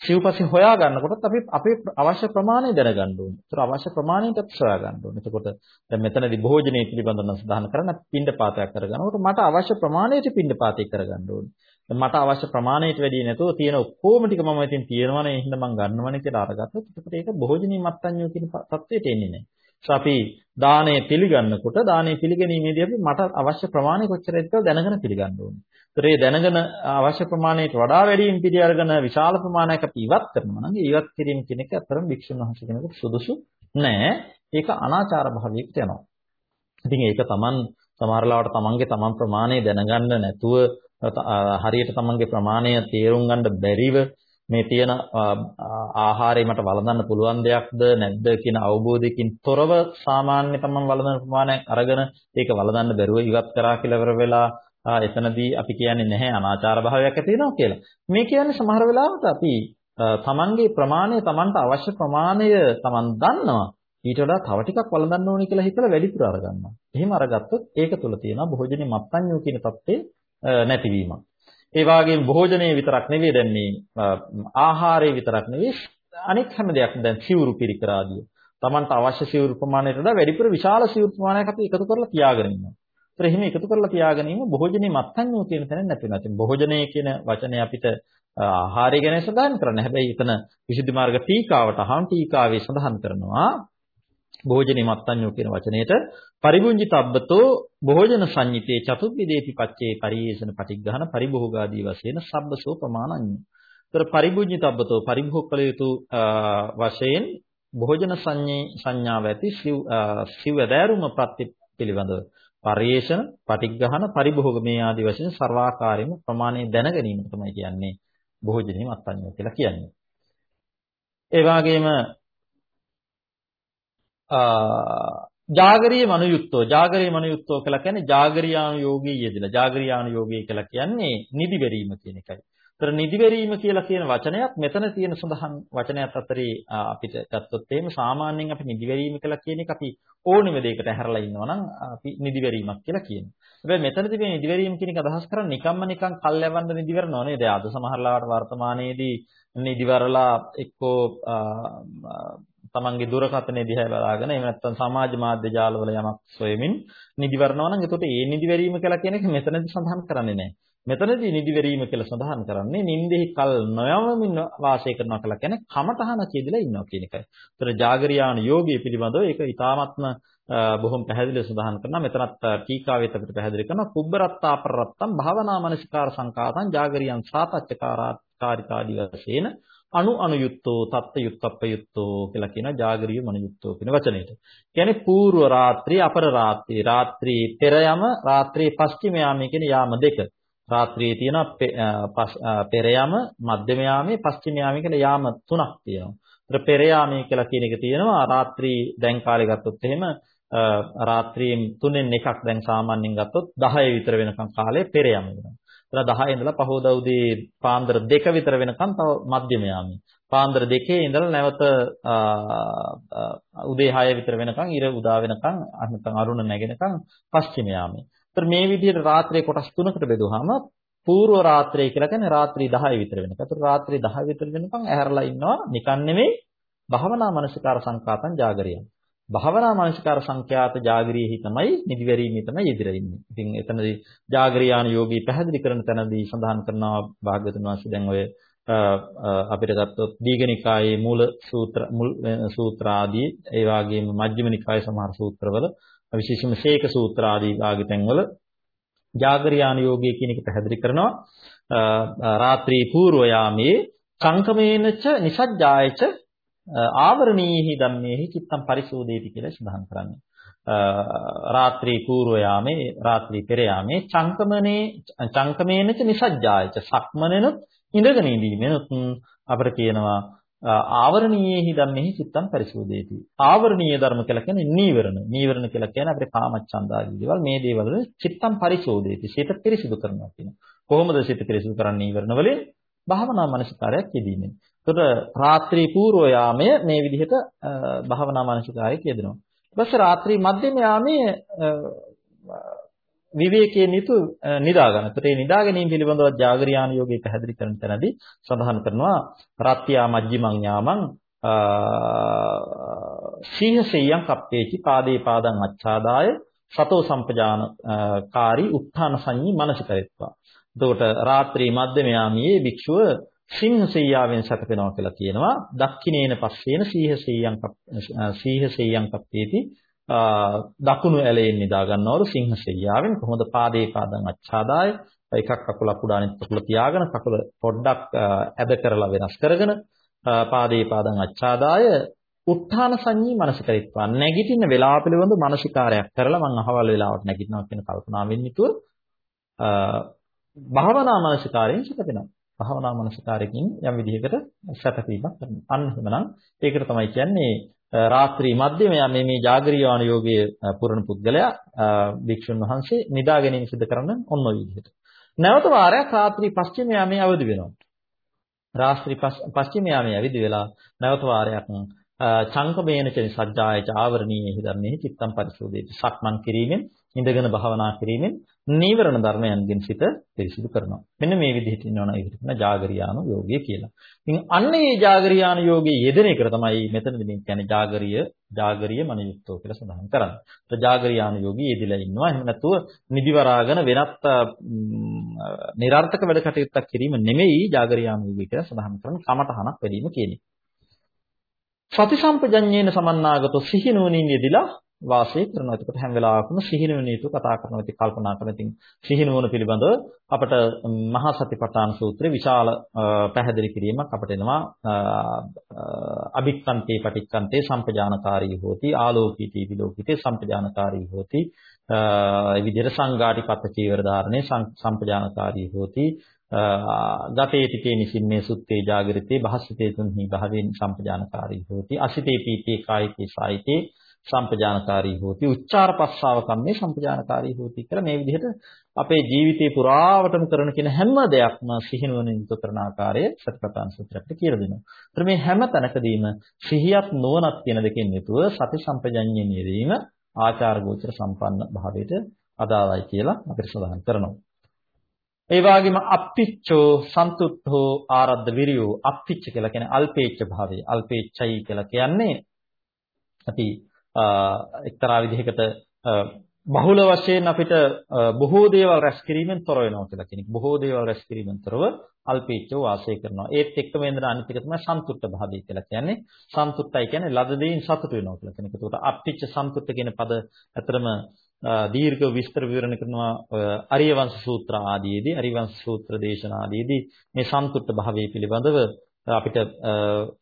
[SPEAKER 1] සිව්පස්සේ හොයා ගන්නකොටත් අපි අපේ අවශ්‍ය ප්‍රමාණය දැනගන්න ඕනේ. ඒතර අවශ්‍ය ප්‍රමාණයට සොයා ගන්න ඕනේ. එතකොට දැන් මෙතනදී භෝජනයේ පිළිබඳව සඳහන් කරන පින්ඩපාතයක් කරගන්නකොට මට අවශ්‍ය ප්‍රමාණයට පින්ඩපාතය කරගන්න ඕනේ. මට අවශ්‍ය ප්‍රමාණයට වැඩි නැතුව තියෙන ඔක්කොම ටික මම ඉතින් තියෙනවනේ එහෙනම් මම ගන්නවනේ කියලා අරගත්තොත් එතකොට ඒක භෝජනීය මත්ඤ්‍යෝ කියන තත්ත්වයට එන්නේ නැහැ. අපි දාණය පිළිගන්නකොට දාණය පිළිගැනීමේදී අපි මට අවශ්‍ය ප්‍රමාණය කොච්චරද කියලා දැනගෙන පිළිගන්න ඕනේ. ඒතර ඒ දැනගෙන අවශ්‍ය ප්‍රමාණයට වඩා වැඩියෙන් පිළි අරගෙන විශාල ප්‍රමාණයක් අපි ඉවත් කරනවා නම් ඉවත් කිරීම කියන එක අතරම භික්ෂුන් වහන්සේ කෙනෙකුට සුදුසු නෑ. ඒක අනාචාර භාවයකට යනවා. ඉතින් ඒක Taman සමහරලාවට Tamanගේ Taman ප්‍රමාණය දැනගන්න නැතුව හරියට Tamanගේ ප්‍රමාණය තේරුම් ගන්න බැරිව මේ තියෙන ආහාරය මට වළඳන්න පුළුවන් දෙයක්ද නැද්ද කියන අවබෝධයකින් තොරව සාමාන්‍ය තමන් වළඳන ප්‍රමාණයක් අරගෙන ඒක වළඳන්න බැරුව ඉවත් කරා කියලා ඉවර වෙලා එතනදී අපි කියන්නේ නැහැ අනාචාර භාවයක් ඇති වෙනවා කියලා. මේ කියන්නේ සමහර වෙලාවට අපි තමන්ගේ ප්‍රමාණය තමන්ට අවශ්‍ය ප්‍රමාණය තමන් දන්නවා. ඊට වඩා තව ටිකක් වළඳන්න ඕනේ කියලා හිතලා වැඩිපුර අරගන්නවා. එහෙම අරගත්තොත් ඒක තුල තියෙනවා භෝජනේ මත්ඤ්‍යෝ කියන தත්ත්වේ නැතිවීමක්. ඒ වගේම භෝජනයේ විතරක් නෙවෙයි දැන් මේ ආහාරයේ විතරක් නෙවෙයි අනෙක් හැම දෙයක්ම දැන් සිවුරු පිරිකර ආදිය. Tamanට අවශ්‍ය සිවුරු ප්‍රමාණයට වඩා වැඩිපුර විශාල සිවුරු ප්‍රමාණයක් අපි එකතු කරලා තියාගෙන ඉන්නවා. ඒතර එහෙම එකතු කරලා තියාගෙන ඉන්න භෝජනේ මත්ඤ්‍යෝ කියන තැන නැති වෙනවා. ඉතින් භෝජනයේ කියන වචනේ අපිට ආහාරය ගැන සඳහන් කරන්න. හැබැයි එතන විසුද්ධි මාර්ග ටීකාවට අහන් ටීකාවේ සඳහන් කරනවා භෝජනේ මත්ඤ්‍යෝ කියන වචනයට පරිභුංජිතබ්බතෝ භෝජන සංඤිතේ චතුබ්බිදේති පච්චේ පරියේෂණ පටිග්ගහන පරිභෝගාදී වශයෙන් සබ්බසෝ ප්‍රමාණඤ්ඤ. ඒතර පරිභුංජිතබ්බතෝ පරිභෝග කළ යුතු වශයෙන් භෝජන සංඥාව ඇති සිව් සිව් ඇදෑරුම ප්‍රති පිළිබඳව පරිේෂණ, පටිග්ගහන, පරිභෝග මේ ආදී වශයෙන් ਸਰවාකාරයෙන්ම ප්‍රමාණය දැන ගැනීම තමයි කියන්නේ භෝජනෙම අත්ඤ්ඤය කියලා කියන්නේ. ඒ වගේම ජාගරීය මනුයුක්තෝ ජාගරීය මනුයුක්තෝ කියලා කියන්නේ ජාගරියාණු යෝගී යෙදিলা. ජාගරියාණු යෝගී කියලා කියන්නේ නිදි වෙරීම කියන එකයි. ඒතර නිදිවැරීම කියලා කියන වචනයක් මෙතන තියෙන සඳහන් වචනයත් අතරේ අපිට ගත්තොත් එහෙම සාමාන්‍යයෙන් අපි නිදිවැරීම කියලා කියන එක අපි ඕනෙම දෙයකට ඇහැරලා ඉන්නවා නම් අපි නිදිවැරීමක් කියලා කියනවා. හැබැයි මෙතනදී මේ නිදිවැරීම කියන එක අදහස් කරන්නේ නිකම්ම නිකම් කල් යවන්න නිදිවරනව නේද? අද සමහරලාට වර්තමානයේදී නිදිවරලා එක්කෝ තමන්ගේ දුරකථනයේ දිහා බලාගෙන එහෙම නැත්නම් සමාජ මාධ්‍ය ජාලවල යමක් සොයමින් නිදිවරනවා නම් එතකොට ඒ නිදිවැරීම කියලා කියන එක මෙතනදී සඳහන් කරන්නේ නැහැ. මෙතනදී නිදිවැරීම කියලා සඳහන් කරන්නේ නින්දෙහි කල් නොයවමින් වාසය කරනවා කියලා කියන්නේ කමඨහන කියදලා ඉන්නවා කියන එකයි. ඒතර జాగරියාණ යෝගී පිළිබඳව ඒක ඊ타ත්ම බොහොම පැහැදිලිව සඳහන් කරනවා. මෙතනත් ටීකාවෙත් අපිට පැහැදිලි කරනවා. කුබ්බරත්තා ප්‍රරත්තම් භාවනා මනසිකාර සංකාතං జాగරියං සාපච්චකාරාකාරිකාදී වශයෙන් අනු අනුයුක්තෝ තත්ත යුක්තප්පයුක්තෝ කියලා කියන జాగරිය මනුයුක්තෝ කියන වචනයට. කියන්නේ పూర్ව රාත්‍රිය අපර රාත්‍රිය රාත්‍රියේ පෙර යම රාත්‍රියේ පස්චිම යාම කියන යාම දෙක. රාත්‍රියේ තියෙන පෙර යම මධ්‍යම යාමේ පස්චිම යාමේ කියලා යාම තුනක් තියෙනවා. ඒතර පෙර යාමේ කියලා කියන එක තියෙනවා රාත්‍රී දැන් කාලේ ගත්තොත් එහෙම රාත්‍රියෙන් තුනෙන් එකක් දැන් සාමාන්‍යයෙන් ගත්තොත් 10 විතර වෙනකම් කාලේ පෙර යම වෙනවා. එතන 10 ඉඳලා පහෝදා උදේ පාන්දර 2 විතර වෙනකම් තව මධ්‍යම යාමී. පාන්දර 2 ඉඳලා නැවත උදේ 6 විතර වෙනකම් ඉර උදා වෙනකම් නැත්නම් අරුණ නැගෙනකම් පස්චිම යාමී. ඒතර මේ විදිහට රාත්‍රියේ කොටස් තුනකට බෙදුවාම පූර්ව රාත්‍රිය කියලා කියන්නේ රාත්‍රී 10 විතර වෙනකම්. ඒතර රාත්‍රී 10 විතර වෙනකම් ඇහැරලා ඉන්නවා නිකන් නෙමෙයි භවනා මනසිකාර සංකාතං ජාගරියං. භාවනා මානසිකාර සංඛ්‍යාත ජාගරියෙහි තමයි නිදිවැරීමේ තමයි යෙදිලා ඉන්නේ. ඉතින් එතනදී ජාගරියාන යෝගී පැහැදිලි කරන තැනදී සඳහන් කරනවා භාග්‍යවතුන් වහන්සේ දැන් ඔය අපිට ගත්තොත් දීඝනිකායේ මූල සූත්‍ර මුල් සූත්‍ර ආදී ඒ වගේම මජ්ක්‍ධිම නිකායේ සමහර සූත්‍රවල විශේෂයෙන්ම ශේක සූත්‍ර ආදී වාගේ තැන්වල జాగරියාන යෝගය කියන එක පැහැදිලි කරනවා රාත්‍රී పూర్ව යාමේ කංකමේනච නිසජ්ජායච ආවරණීහි ධම්මේහි චිත්තම් පරිශෝධේති කියලා සඳහන් කරන්නේ. රාත්‍රී పూర్ව යාමේ රාත්‍රී පෙර යාමේ චංකමනේ චංකමේනච නිසජ්ජායච සක්මනෙනුත් ඉඳගෙන ඉඳීමෙනුත් අපිට කියනවා ආවරණීයේහි ධම්මෙහි චිත්තං පරිශෝධේති. ආවරණීය ධර්ම කියලා කියන්නේ නීවරණ. නීවරණ කියලා කියන්නේ අපේ කාමච්ඡන්ද ආදී දේවල් මේ දේවල් වල චිත්තං පරිශෝධේති. සිත පිරිසිදු කරනවා කියනවා. කොහොමද සිත පිරිසිදු කරන්නේ නීවරණ වලින්? භාවනා මනසිකාරයක් යෙදීමෙන්. එතකොට රාත්‍රී పూర్ව යාමය මේ විදිහට භාවනා මනසිකාරයක් යෙදෙනවා. ඊට පස්සේ රාත්‍රී මධ්‍යම යාමයේ විවේකයෙන් යුතු නිදා ගන්න. ඒත් මේ නිදා ගැනීම පිළිබඳව ජාගරියාන යෝගයේ පැහැදිලි කරන තැනදී සඳහන් කරනවා රත්ත්‍යා මජ්ජිමං යාමං සීහසෙයං කප්පේචි පාදේ පාදං අච්ඡාදාය සතෝ සම්පජාන කාරී උත්ථාන සංඤී මනසිකරෙත්වා. එතකොට රාත්‍රී මධ්‍යම යාමයේ භික්ෂුව සිංහසෙයියාවෙන් සැතපෙනවා කියලා කියනවා. දක්ඛිනේන පස්සේන සීහසෙයං සීහසෙයං කප්පේති දකුණු ඇලයෙන් නිදා ගන්නවලු සිංහ ශෙයියාවෙන් කොහොමද පාදේ පාදන් අච්ඡාදාය? එකක් කකුලක් උඩ අනිත් කකුල තියාගෙන කකුල පොඩ්ඩක් ඇද කරලා වෙනස් කරගෙන පාදේ පාදන් අච්ඡාදාය. උත්ථාන සංඤී මනසිකරිත්වා නැගිටින වෙලාව පිළිබඳ මානසිකාරයක් කරලා මම අහවල් වෙලාවට නැගිටිනවා කියන කල්පනාවෙන් යුතුව භාවනා මානසිකාරයෙන් සිටපෙනවා භාවනා මානසිකාරයෙන් යම් විදිහකට සැපපීමක් කරනවා. අන්න එහෙමනම් ඒකට තමයි කියන්නේ රාත්‍රී මැදේ මෙයා මේ මේ ජාගරියාන යෝගයේ පුරණ පුද්ගලයා භික්ෂුන් වහන්සේ නිදා ගැනීම සිදු කරන ඔන්න ඔය විදිහට. නැවත වාරයක් රාත්‍රී පස්චිම යාමේ අවදි වෙනවා. රාත්‍රී පස්චිම යාමේ අවදි වෙලා නැවත වාරයක් චංකමේනචනි සජ්ජායච ආවරණීය හිදන්නේ චිත්තම් පරිශෝධේති සක්මන් කිරීමෙන් ඉඳගෙන භාවනා කිරීමෙන් නීවරණ ධර්මයන්ගෙන් සිත පිරිසිදු කරනවා. මෙන්න මේ විදිහට ඉන්නවනේ ඒකට කියන జాగරියාණු යෝගය කියලා. ඉතින් අන්න මේ జాగරියාණු යෝගයේ යෙදෙන එක තමයි මෙතනදී මේ කියන්නේ జాగරිය, జాగරිය මනියුක්තෝ කියලා සඳහන් කරන්නේ. ඒත් జాగරියාණු යෝගී යෙදලා ඉන්නවා. එහෙම නැතුව නිදිවරාගෙන වෙනත් નિરර්ථක වැඩ කටයුත්තක් කිරීම නෙමෙයි జాగරියාණු යෝගී කියලා සඳහන් කරන්නේ. සමතහනක් වැඩිම කියන්නේ. සති සම්පජඤ්ඤේන සමන්නාගතෝ සිහි නුවණින් යෙදিলা වාසය කරනවා. එතකොට හැම වෙලාවකම සිහිනුවණ යුතු කතා කරනවා. ඉතින් කල්පනා කරන ඉතින් සිහිනුවණ පිළිබඳව අපට මහා සතිපට්ඨාන සූත්‍රයේ විශාල පැහැදිලි කිරීමක් අපට එනවා. අභික්ඛන්තේ පටික්ඛන්තේ සම්පජානකාරී හෝති ආලෝකීති විලෝකිතේ සම්පජානකාරී හෝති ඒ විදිහට සංඝාටිපත්ත චීවර ධාරණේ සම්පජානකාරී හෝති ගතේ තිතේ නිසින්නේ සුත්තේ ජාගරිතේ භාසිතේ තුන්හි භාවෙන් සම්පජානකාරී හෝති අසිතේ පීතේ කායිතේ සායිතේ සම්පජානකාරී හෝති උච්චාර පස්සාව කම්මේ සම්පජානකාරී හෝති කියලා මේ විදිහට අපේ ජීවිතේ පුරාවටම කරන කියන හැම දෙයක්ම සිහිනුවණින් යුත කරන ආකාරය සතිපට්ඨාන සූත්‍රයට කියලා දෙනවා. ඒතර මේ හැම තැනකදීම සිහියත් නුවණත් කියන දෙකෙන් යුතුව සති සම්පජඤ්ඤයෙන් යෙදීම ආචාර ගෝචර සම්පන්න භාවයට අදාළයි කියලා අපිට සඳහන් කරනවා. ඒ වගේම අප්පිච්චෝ සන්තුට්ඨෝ ආරද්ධ විරියෝ අප්පිච්ච කියලා කියන්නේ අල්පේච්ඡ භාවය. අල්පේච්ඡයි කියලා කියන්නේ අපි එක්තරා විදිහකට බහුල වශයෙන් අපිට බොහෝ දේවල් රැස් කිරීමෙන් තොර වෙනවා කියලා කියන එක. බොහෝ දේවල් රැස් කිරීමෙන් තොරව අල්පීච්ඡව වාසය කරනවා. ඒත් එක්කම එන අනිත් එක තමයි සන්තුෂ්ඨ භාවය කියලා කියන්නේ. සන්තුෂ්ඨයි කියන්නේ ලද දෙයින් සතුට වෙනවා කියලා කියන එක. ඒකට අප්පිච්ච සන්තුෂ්ඨ කියන පද ඇතරම දීර්ඝ විස්තර විවරණ කරනවා අරිය වංශ සූත්‍ර ආදීදී අරිය වංශ සූත්‍ර දේශනා ආදීදී මේ සන්තුෂ්ඨ භාවය පිළිබඳව අපිට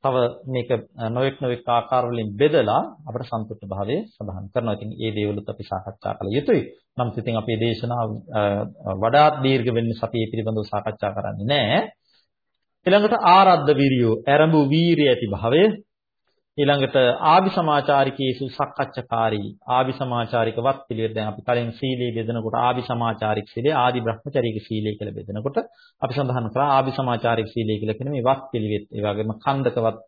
[SPEAKER 1] තව මේක නොඑක් නොඑක් ආකාර වලින් බෙදලා අපිට සන්තුෂ්ඨ භාවය සඳහන් කරනවා. ඉතින් ඒ දේවලුත් අපි සාකච්ඡා කළ යුතුයි. නමුත් ඉතින් අපේ දේශනාව වඩාත් දීර්ඝ වෙන්නේ සතියේ පිළිබඳව සාකච්ඡා කරන්නේ නැහැ. ඊළඟට ආරද්ධ විරියෝ, ආරම්භ වීරිය ඇති භාවය ඊළඟට ආභි සමාචාරිකේසු සක්කච්ඡකාරී ආභි සමාචාරික වත් පිළිවෙල දැන් අපි කලින් සීලයේ බෙදනකොට ආභි සමාචාරික සීලය ආදි බ්‍රහ්මචාරීක සීලය කියලා බෙදනකොට අපි සඳහන් කරා ආභි සමාචාරික සීලය කියලා කියන මේ වත් පිළිවෙත් ඒ වගේම කන්දකවත්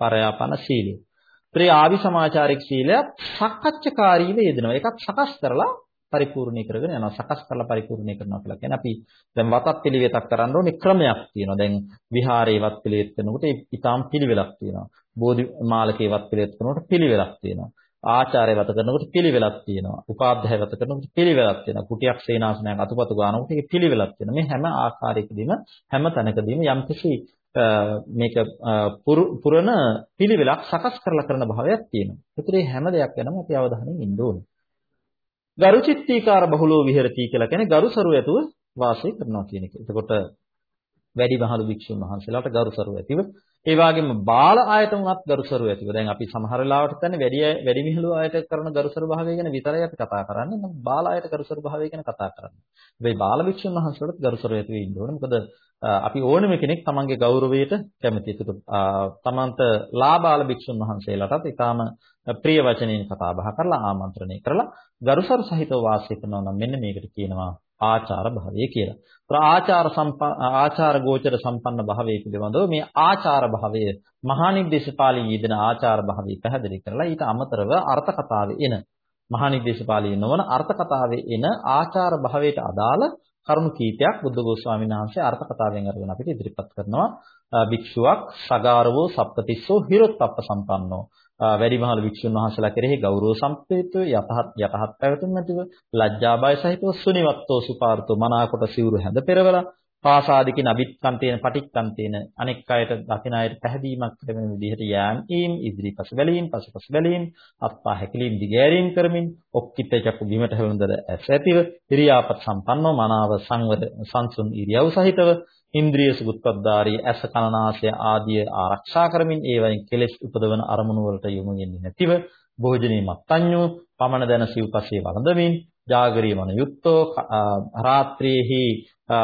[SPEAKER 1] පරයාපන සීලය. ත්‍රි ආභි සමාචාරික සීලය සක්කච්ඡකාරීව යෙදෙනවා. ඒකත් සකස් කරලා පරිපූර්ණී කරගෙන යනවා සකස් කරලා පරිපූර්ණී කරනවා කියලා කියන්නේ අපි දැන් වතත් පිළිවෙතක් කරන්න ඕනේ ක්‍රමයක් තියෙනවා දැන් විහාරේ වත් පිළිවෙත් කරනකොට ඒ ඊටාම් පිළිවෙලක් තියෙනවා බෝධි මාලකේ වත් පිළිවෙත් කරනකොට පිළිවෙලක් තියෙනවා ආචාර්ය වත කරනකොට පිළිවෙලක් තියෙනවා උපාධ්‍යාය වත කරනකොට පිළිවෙලක් තියෙනවා කුටියක් සේනාසනයක් අතුපතු ගන්නකොට ඒකේ පිළිවෙලක් තියෙනවා මේ හැම ආකාරයකදීම හැම තැනකදීම යම්කිසි මේක පුරන පිළිවෙලක් සකස් කරලා කරන භාවයක් තියෙනවා. ඒතර මේ හැම දෙයක් ගැනම අපි අවධානයෙන් ඉන්න ඕනේ. ගරුචිත්තීකාර බහුලෝ විහෙරති කියලා කියන්නේ ගරුසරු ඇතුව වාසය කරනවා කියන එක. එතකොට වැඩි මහලු භික්ෂුන් වහන්සේලාට ගරුසරු ඇතිව ඒ වගේම බාල ආයත උනත් ගරුසරු ඇතිව. දැන් අපි සමහර වෙලාවට කියන්නේ වැඩි වැඩි මිහිළු ආයත කරන ගරුසරු භාවය ගැන විතරයි අපි කතා කරන්නේ. නම් බාල ආයත ගරුසරු භාවය ගැන කතා කරන්නේ. හැබැයි බාල වික්ෂුන් වහන්සේලාට ගරුසරු ඇතිව ඉන්න ඕනේ. මොකද අපි ඕනම කෙනෙක් තමන්ගේ ගෞරවයට කැමති. ඒක තමන්ට ලාබාල වික්ෂුන් වහන්සේලාටත් ඊටාම ප්‍රිය වචනෙන් කතා බහ කරලා ආමන්ත්‍රණය කරලා ගරුසරු සහිතව වාසය කරනවා නම් මෙන්න මේකට කියනවා ආචාර භාවය කියලා. ඒතර ආචාර ආචාර ගෝචර සම්පන්න භාවය පිළිබඳව මේ ආචාර භාවය මහා නිද්දේශපාලී යෙදෙන ආචාර භාවය පැහැදිලි කරලා ඊට අමතරව අර්ථ කතාවේ එන මහා නිද්දේශපාලී නොවන අර්ථ කතාවේ එන ආචාර භාවයට අදාළ කරුණු කීපයක් බුද්ධඝෝෂ ස්වාමීන් වහන්සේ අර්ථ කතාවෙන් අරගෙන අපිට ඉදිරිපත් කරනවා භික්ෂුවක් සගාරවෝ සප්පතිස්සෝ හිරොත්ප්ප සම්පන්නෝ වැඩිමහල් වික්ෂුන් වහන්සේලා කෙරෙහි ගෞරව සම්ප්‍රේතව යටහත් යටහත් පැවතුම් ඇතිව ලැජ්ජා බය සහිතව සුනිවත්තෝ සුපාර්තෝ මනාකොට සිවුරු හැඳ පෙරවලා පාසාදිකින් අභික්කන්තේන පටික්කන්තේන අනෙක් අයට දකින අයට පැහැදීමක් ලැබෙන විදිහට යෑම ඊම් ඉදිරිපස බැලීම් පසුපස බැලීම් අත්පා හැකිලීම් දිගෑරීම් කරමින් ඔක්කිත චක්කු බිමට හැලුඳර ඇස් ඇතිව ඉරියාපත් සම්පන්නව මනාව සංවර සංසුන් ඉරියව් සහිතව ඉන්ද්‍රිය සුගතද්දාරී ඇස කනනාසය ආදිය ආරක්ෂා කරමින් ඒවයින් කෙලෙස් උපදවන අරමුණු වලට යොමු වෙන්නේ නැතිව භෝජනීය මත්ඤ්ඤෝ පමණ දැන සිව්පස්සේ වළඳමින් ජාගරී මන යුක්තෝ රාත්‍රියේහි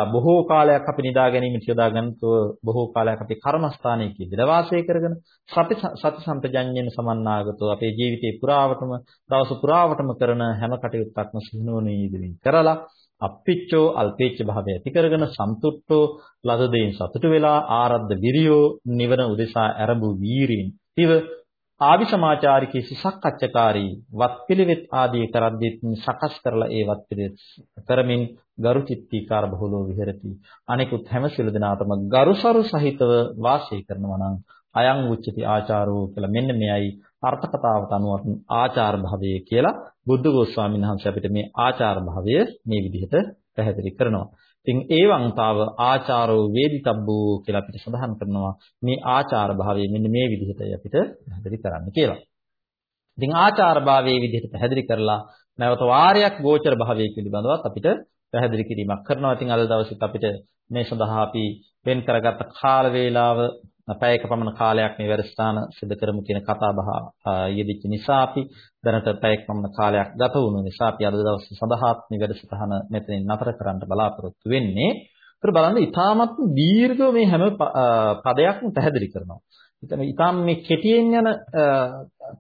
[SPEAKER 1] බොහෝ කාලයක් අපි නිදා ගැනීමට යොදා ගන්නතෝ බොහෝ කාලයක් අපි කර්මස්ථානයේ කියලා වාසය කරගෙන සති සති සම්පජඤ්ඤයෙන් සමන්නාගතෝ අපේ ජීවිතේ පුරාවටම දවස පුරාවටම කරන හැම කටයුත්තක්ම සිහිනුවණින් ඉදිරින් කරලා අප්පිච්චෝ අල්පේච්ච භාවය ඇති කරගෙන සම්තුට්ඨෝ ලද දෙයින් සතුටු වෙලා ආරද්ධ විරියෝ නිවන උදෙසා ආරම්භ වීරින් ඉව ආවිසමාචාරිකී සුසක්කච්ඡකාරී වත්පිළිවෙත් ආදී කරද්දීත් සකස් කරලා ඒ වත්පිළිවෙත් කරමින් ගරු චිත්තීකාර බහුලෝ විහෙරති අනිකුත් හැම සිළු දෙනාටම ගරුසරු සහිතව වාසය කරනවා නම් අයං උච්චති ආචාරෝ කියලා මෙන්න මෙයයි අර්ථ කතාවට අනුව ආචාර භාවය කියලා බුද්ධ ගෝස්වාමීන් වහන්සේ අපිට මේ ආචාර භාවය මේ විදිහට පැහැදිලි කරනවා. ඉතින් ඒවං තාව ආචාරෝ වේදිතබ්බෝ කියලා අපිට සඳහන් කරනවා මේ ආචාර භාවය මෙන්න මේ විදිහටයි අපිට පැහැදිලි කරන්න කියලා. ඉතින් ආචාර භාවයේ විදිහට පැහැදිලි කරලා නැවත වාරයක් ගෝචර භාවයේ පිළිබඳවත් අපිට පැහැදිලි කිරීමක් කරනවා. ඉතින් අද දවසෙත් අපිට මේ සඳහා අපි වෙන් කරගත්ත කාල වේලාව පැයක පමණ කාලයක් මේ වැඩසටහන සිදු කරමු කියන කතා බහ යෙදිච්ච නිසා අපි දැනට පැයක පමණ කාලයක් ගත වුණු නිසා අපි අද දවසේ සඳහාත් මේ වැඩසටහන මෙතනින් නතර කරන්න බලාපොරොත්තු වෙන්නේ. ඒතර බලන්න ඉතාමත් දීර්ඝව මේ හැම පදයක්ම පැහැදිලි කරනවා. එතන ඊටාම් මේ කෙටියෙන් යන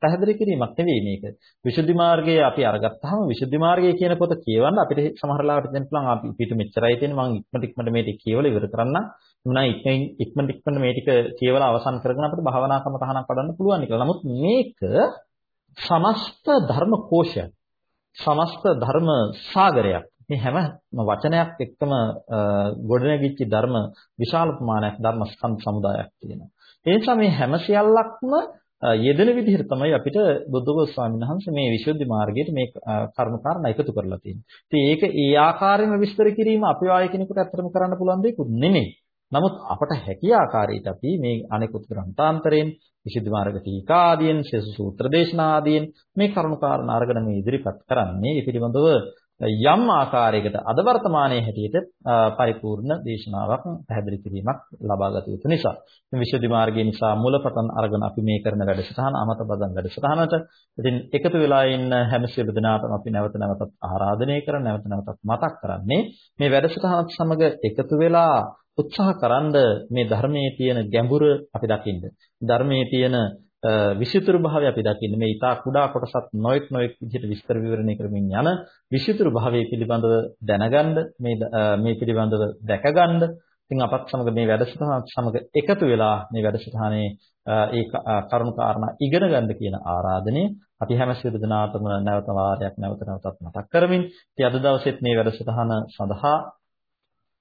[SPEAKER 1] පැහැදිලි කිරීමක් නෙවෙයි මේක. විසුද්ධි මාර්ගය අපි අරගත්තාම විසුද්ධි මාර්ගය කියන පොත කියවන්න අපිට සමහර ලාවට දැන් පුළුවන් අපි පිට මෙච්චරයි තියෙන්නේ මම ඉක්මනට ඉක්මනට මේ ටික කියවලා ඉවර කරන්න. එමුනා ඉක්මනින් ඉක්මනට ඉක්මනට මේ ටික කියවලා අවසන් කරගෙන අපිට භාවනා කමතහනක් වඩන්න පුළුවන් කියලා. නමුත් මේක සමස්ත ධර්ම කෝෂයක්. සමස්ත ධර්ම සාගරයක්. මේ හැම වචනයක් එක්කම ගොඩනැගිච්ච ධර්ම විශාල ප්‍රමාණයක් ධර්ම ස්කන්ධ සමුදායක් තියෙනවා. ඒ නිසා මේ හැම සියල්ලක්ම යෙදෙන විදිහට තමයි අපිට බුද්ධඝෝෂ ස්වාමීන් වහන්සේ මේ විසුද්ධි මාර්ගයට මේ කර්ම කාරණා එකතු කරලා තියෙන්නේ. ඉතින් ඒක ඒ ආකාරයෙන්ම විස්තර කිරීම අපේ ආයෙ කෙනෙකුට ඇත්තටම කරන්න පුළුවන් දෙයක් නෙමෙයි. නමුත් අපට හැකිය ආකාරයට අපි මේ අනෙකුත් ග්‍රන්ථාන්තරයෙන් විසුද්ධි මාර්ග ටීකා ආදීන්, ශේෂ සූත්‍ර දේශනා ආදීන් මේ කරුණු කාරණා අරගෙන මේ ඉදිරිපත් කරන්නේ. ඒ පිළිබඳව යම් ආකාරයකට අද වර්තමානයේ හැටියට පරිපූර්ණ දේශනාවක් පැහැදිලි කිරීමක් ලබා ගත යුතු නිසා. මේ විශේෂ මාර්ගය නිසා මුලපටන් අරගෙන අපි මේ කරන වැඩසටහන අමත බදන් වැඩසටහනට. ඉතින් එකතු වෙලා ඉන්න හැම සියලු දෙනාටම අපි නැවත නැවතත් ආරාධනය කරන නැවත නැවතත් මතක් කරන්නේ මේ වැඩසටහනත් සමග එකතු වෙලා උත්සාහ කරන්ඩ මේ ධර්මයේ තියෙන ගැඹුර අපි දකින්න ධර්මයේ තියෙන විසිතුරු භාවය අපි දකින්නේ මේ ඊටා කුඩා කොටසත් නොඑක් නොඑක් විදිහට විස්තර විවරණය කරමින් යන විසිතුරු භාවය පිළිබඳව දැනගන්න මේ මේ පිළිබඳව දැකගන්න. ඉතින් අපත් සමග මේ වැඩසටහන සමග එකතු වෙලා මේ වැඩසටහනේ ඒ කරුණු කාරණා ඉගෙන ගන්න කියන ආරාධනය අපි හැම සියලු දෙනාටම නැවත වාරයක් නැවත නැවතත් මතක් කරමින් ඉතින් අද දවසෙත් මේ වැඩසටහන සඳහා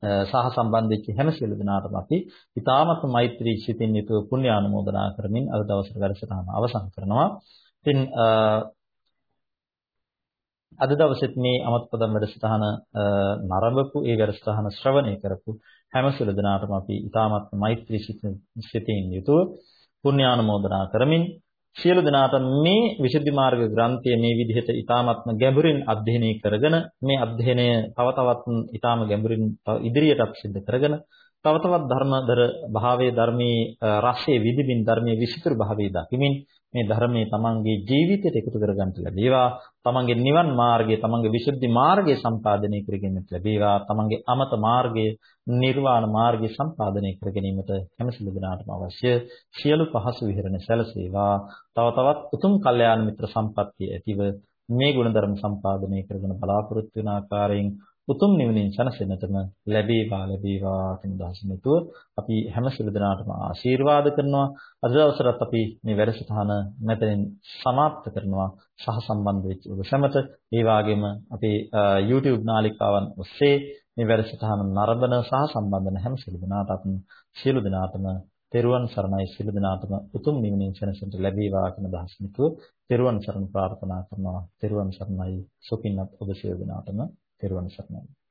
[SPEAKER 1] සහ සම්බන්ධ වෙච්ච හැම සියලු දෙනාටම අපි ඊ타මත් මෛත්‍රී සිතින් යුතුව පුණ්‍ය ආනුමෝදනා කරමින් අද දවසේ වැඩසටහන අවසන් කරනවා. ඉතින් අද දවසෙත් මේ අමතපදම් වැඩසටහන නරඹපු ඒ වැඩසටහන ශ්‍රවණය කරපු හැම සියලු දෙනාටම අපි ඊ타මත් මෛත්‍රී සිතින් යුතුව පුණ්‍ය ආනුමෝදනා කරමින් සියලු දෙනාට මේ විසුද්ධි මාර්ග ග්‍රන්ථය මේ විදිහට ඊ타මත්ම ගැඹුරින් අධ්‍යයනය කරගෙන මේ අධ්‍යයනය තව තවත් ඊ타ම ගැඹුරින් ඉදිරියටත් සිද්ධ කරගෙන තව තවත් ධර්මදර භාවයේ ධර්මයේ රසයේ විදිමින් ධර්මයේ විසිතුරු භාවයේ දකිමින් මේ ධර්මයේ තමන්ගේ ජීවිතයට එකතු කරගන්න ලැබේවා. තමන්ගේ නිවන් මාර්ගය තමන්ගේ විසුද්ධි මාර්ගය සම්පාදනය කර ගැනීමට ලැබේවා. තමන්ගේ අමත මාර්ගය නිර්වාණ මාර්ගය සම්පාදනය කර ගැනීමට හැම සිළු දිනාටම අවශ්‍ය. සියලු පහසු විහරණ සැලසේවා. තව තවත් උතුම් කල්යාණ මිත්‍ර සම්පත්තිය ඇතිව මේ ගුණධර්ම සම්පාදනය කරගෙන බලාපොරොත්තු වෙන ආකාරයෙන් උතුම් නිවනින් සැනසෙන්නටම ලැබේවා ලැබේවා කියන දහසනතුව අපි හැම සිළු දෙනාටම ආශිර්වාද කරනවා අද දවසට අපි මේ වැඩසටහන මෙතනින් સમાપ્ત කරනවා සහ සම්බන්ධ වෙච්ච ඔබ සැමට ඒ වගේම අපේ YouTube නාලිකාවන් ඔස්සේ මේ වැඩසටහන නරඹන සහ සම්බන්ධ වෙන හැම සිළු දෙනාටම සියලු දෙනාටම තෙරුවන් සරණයි සියලු දෙනාටම උතුම් නිවනින් සැනසෙන්න ලැබේවා කියන දහසනතුව තෙරුවන් සරණ ප්‍රාර්ථනා කරනවා තෙරුවන් සරණයි සුපින්නත් ඔබ සියලු දෙනාටම තෙරුවන් සරණයි.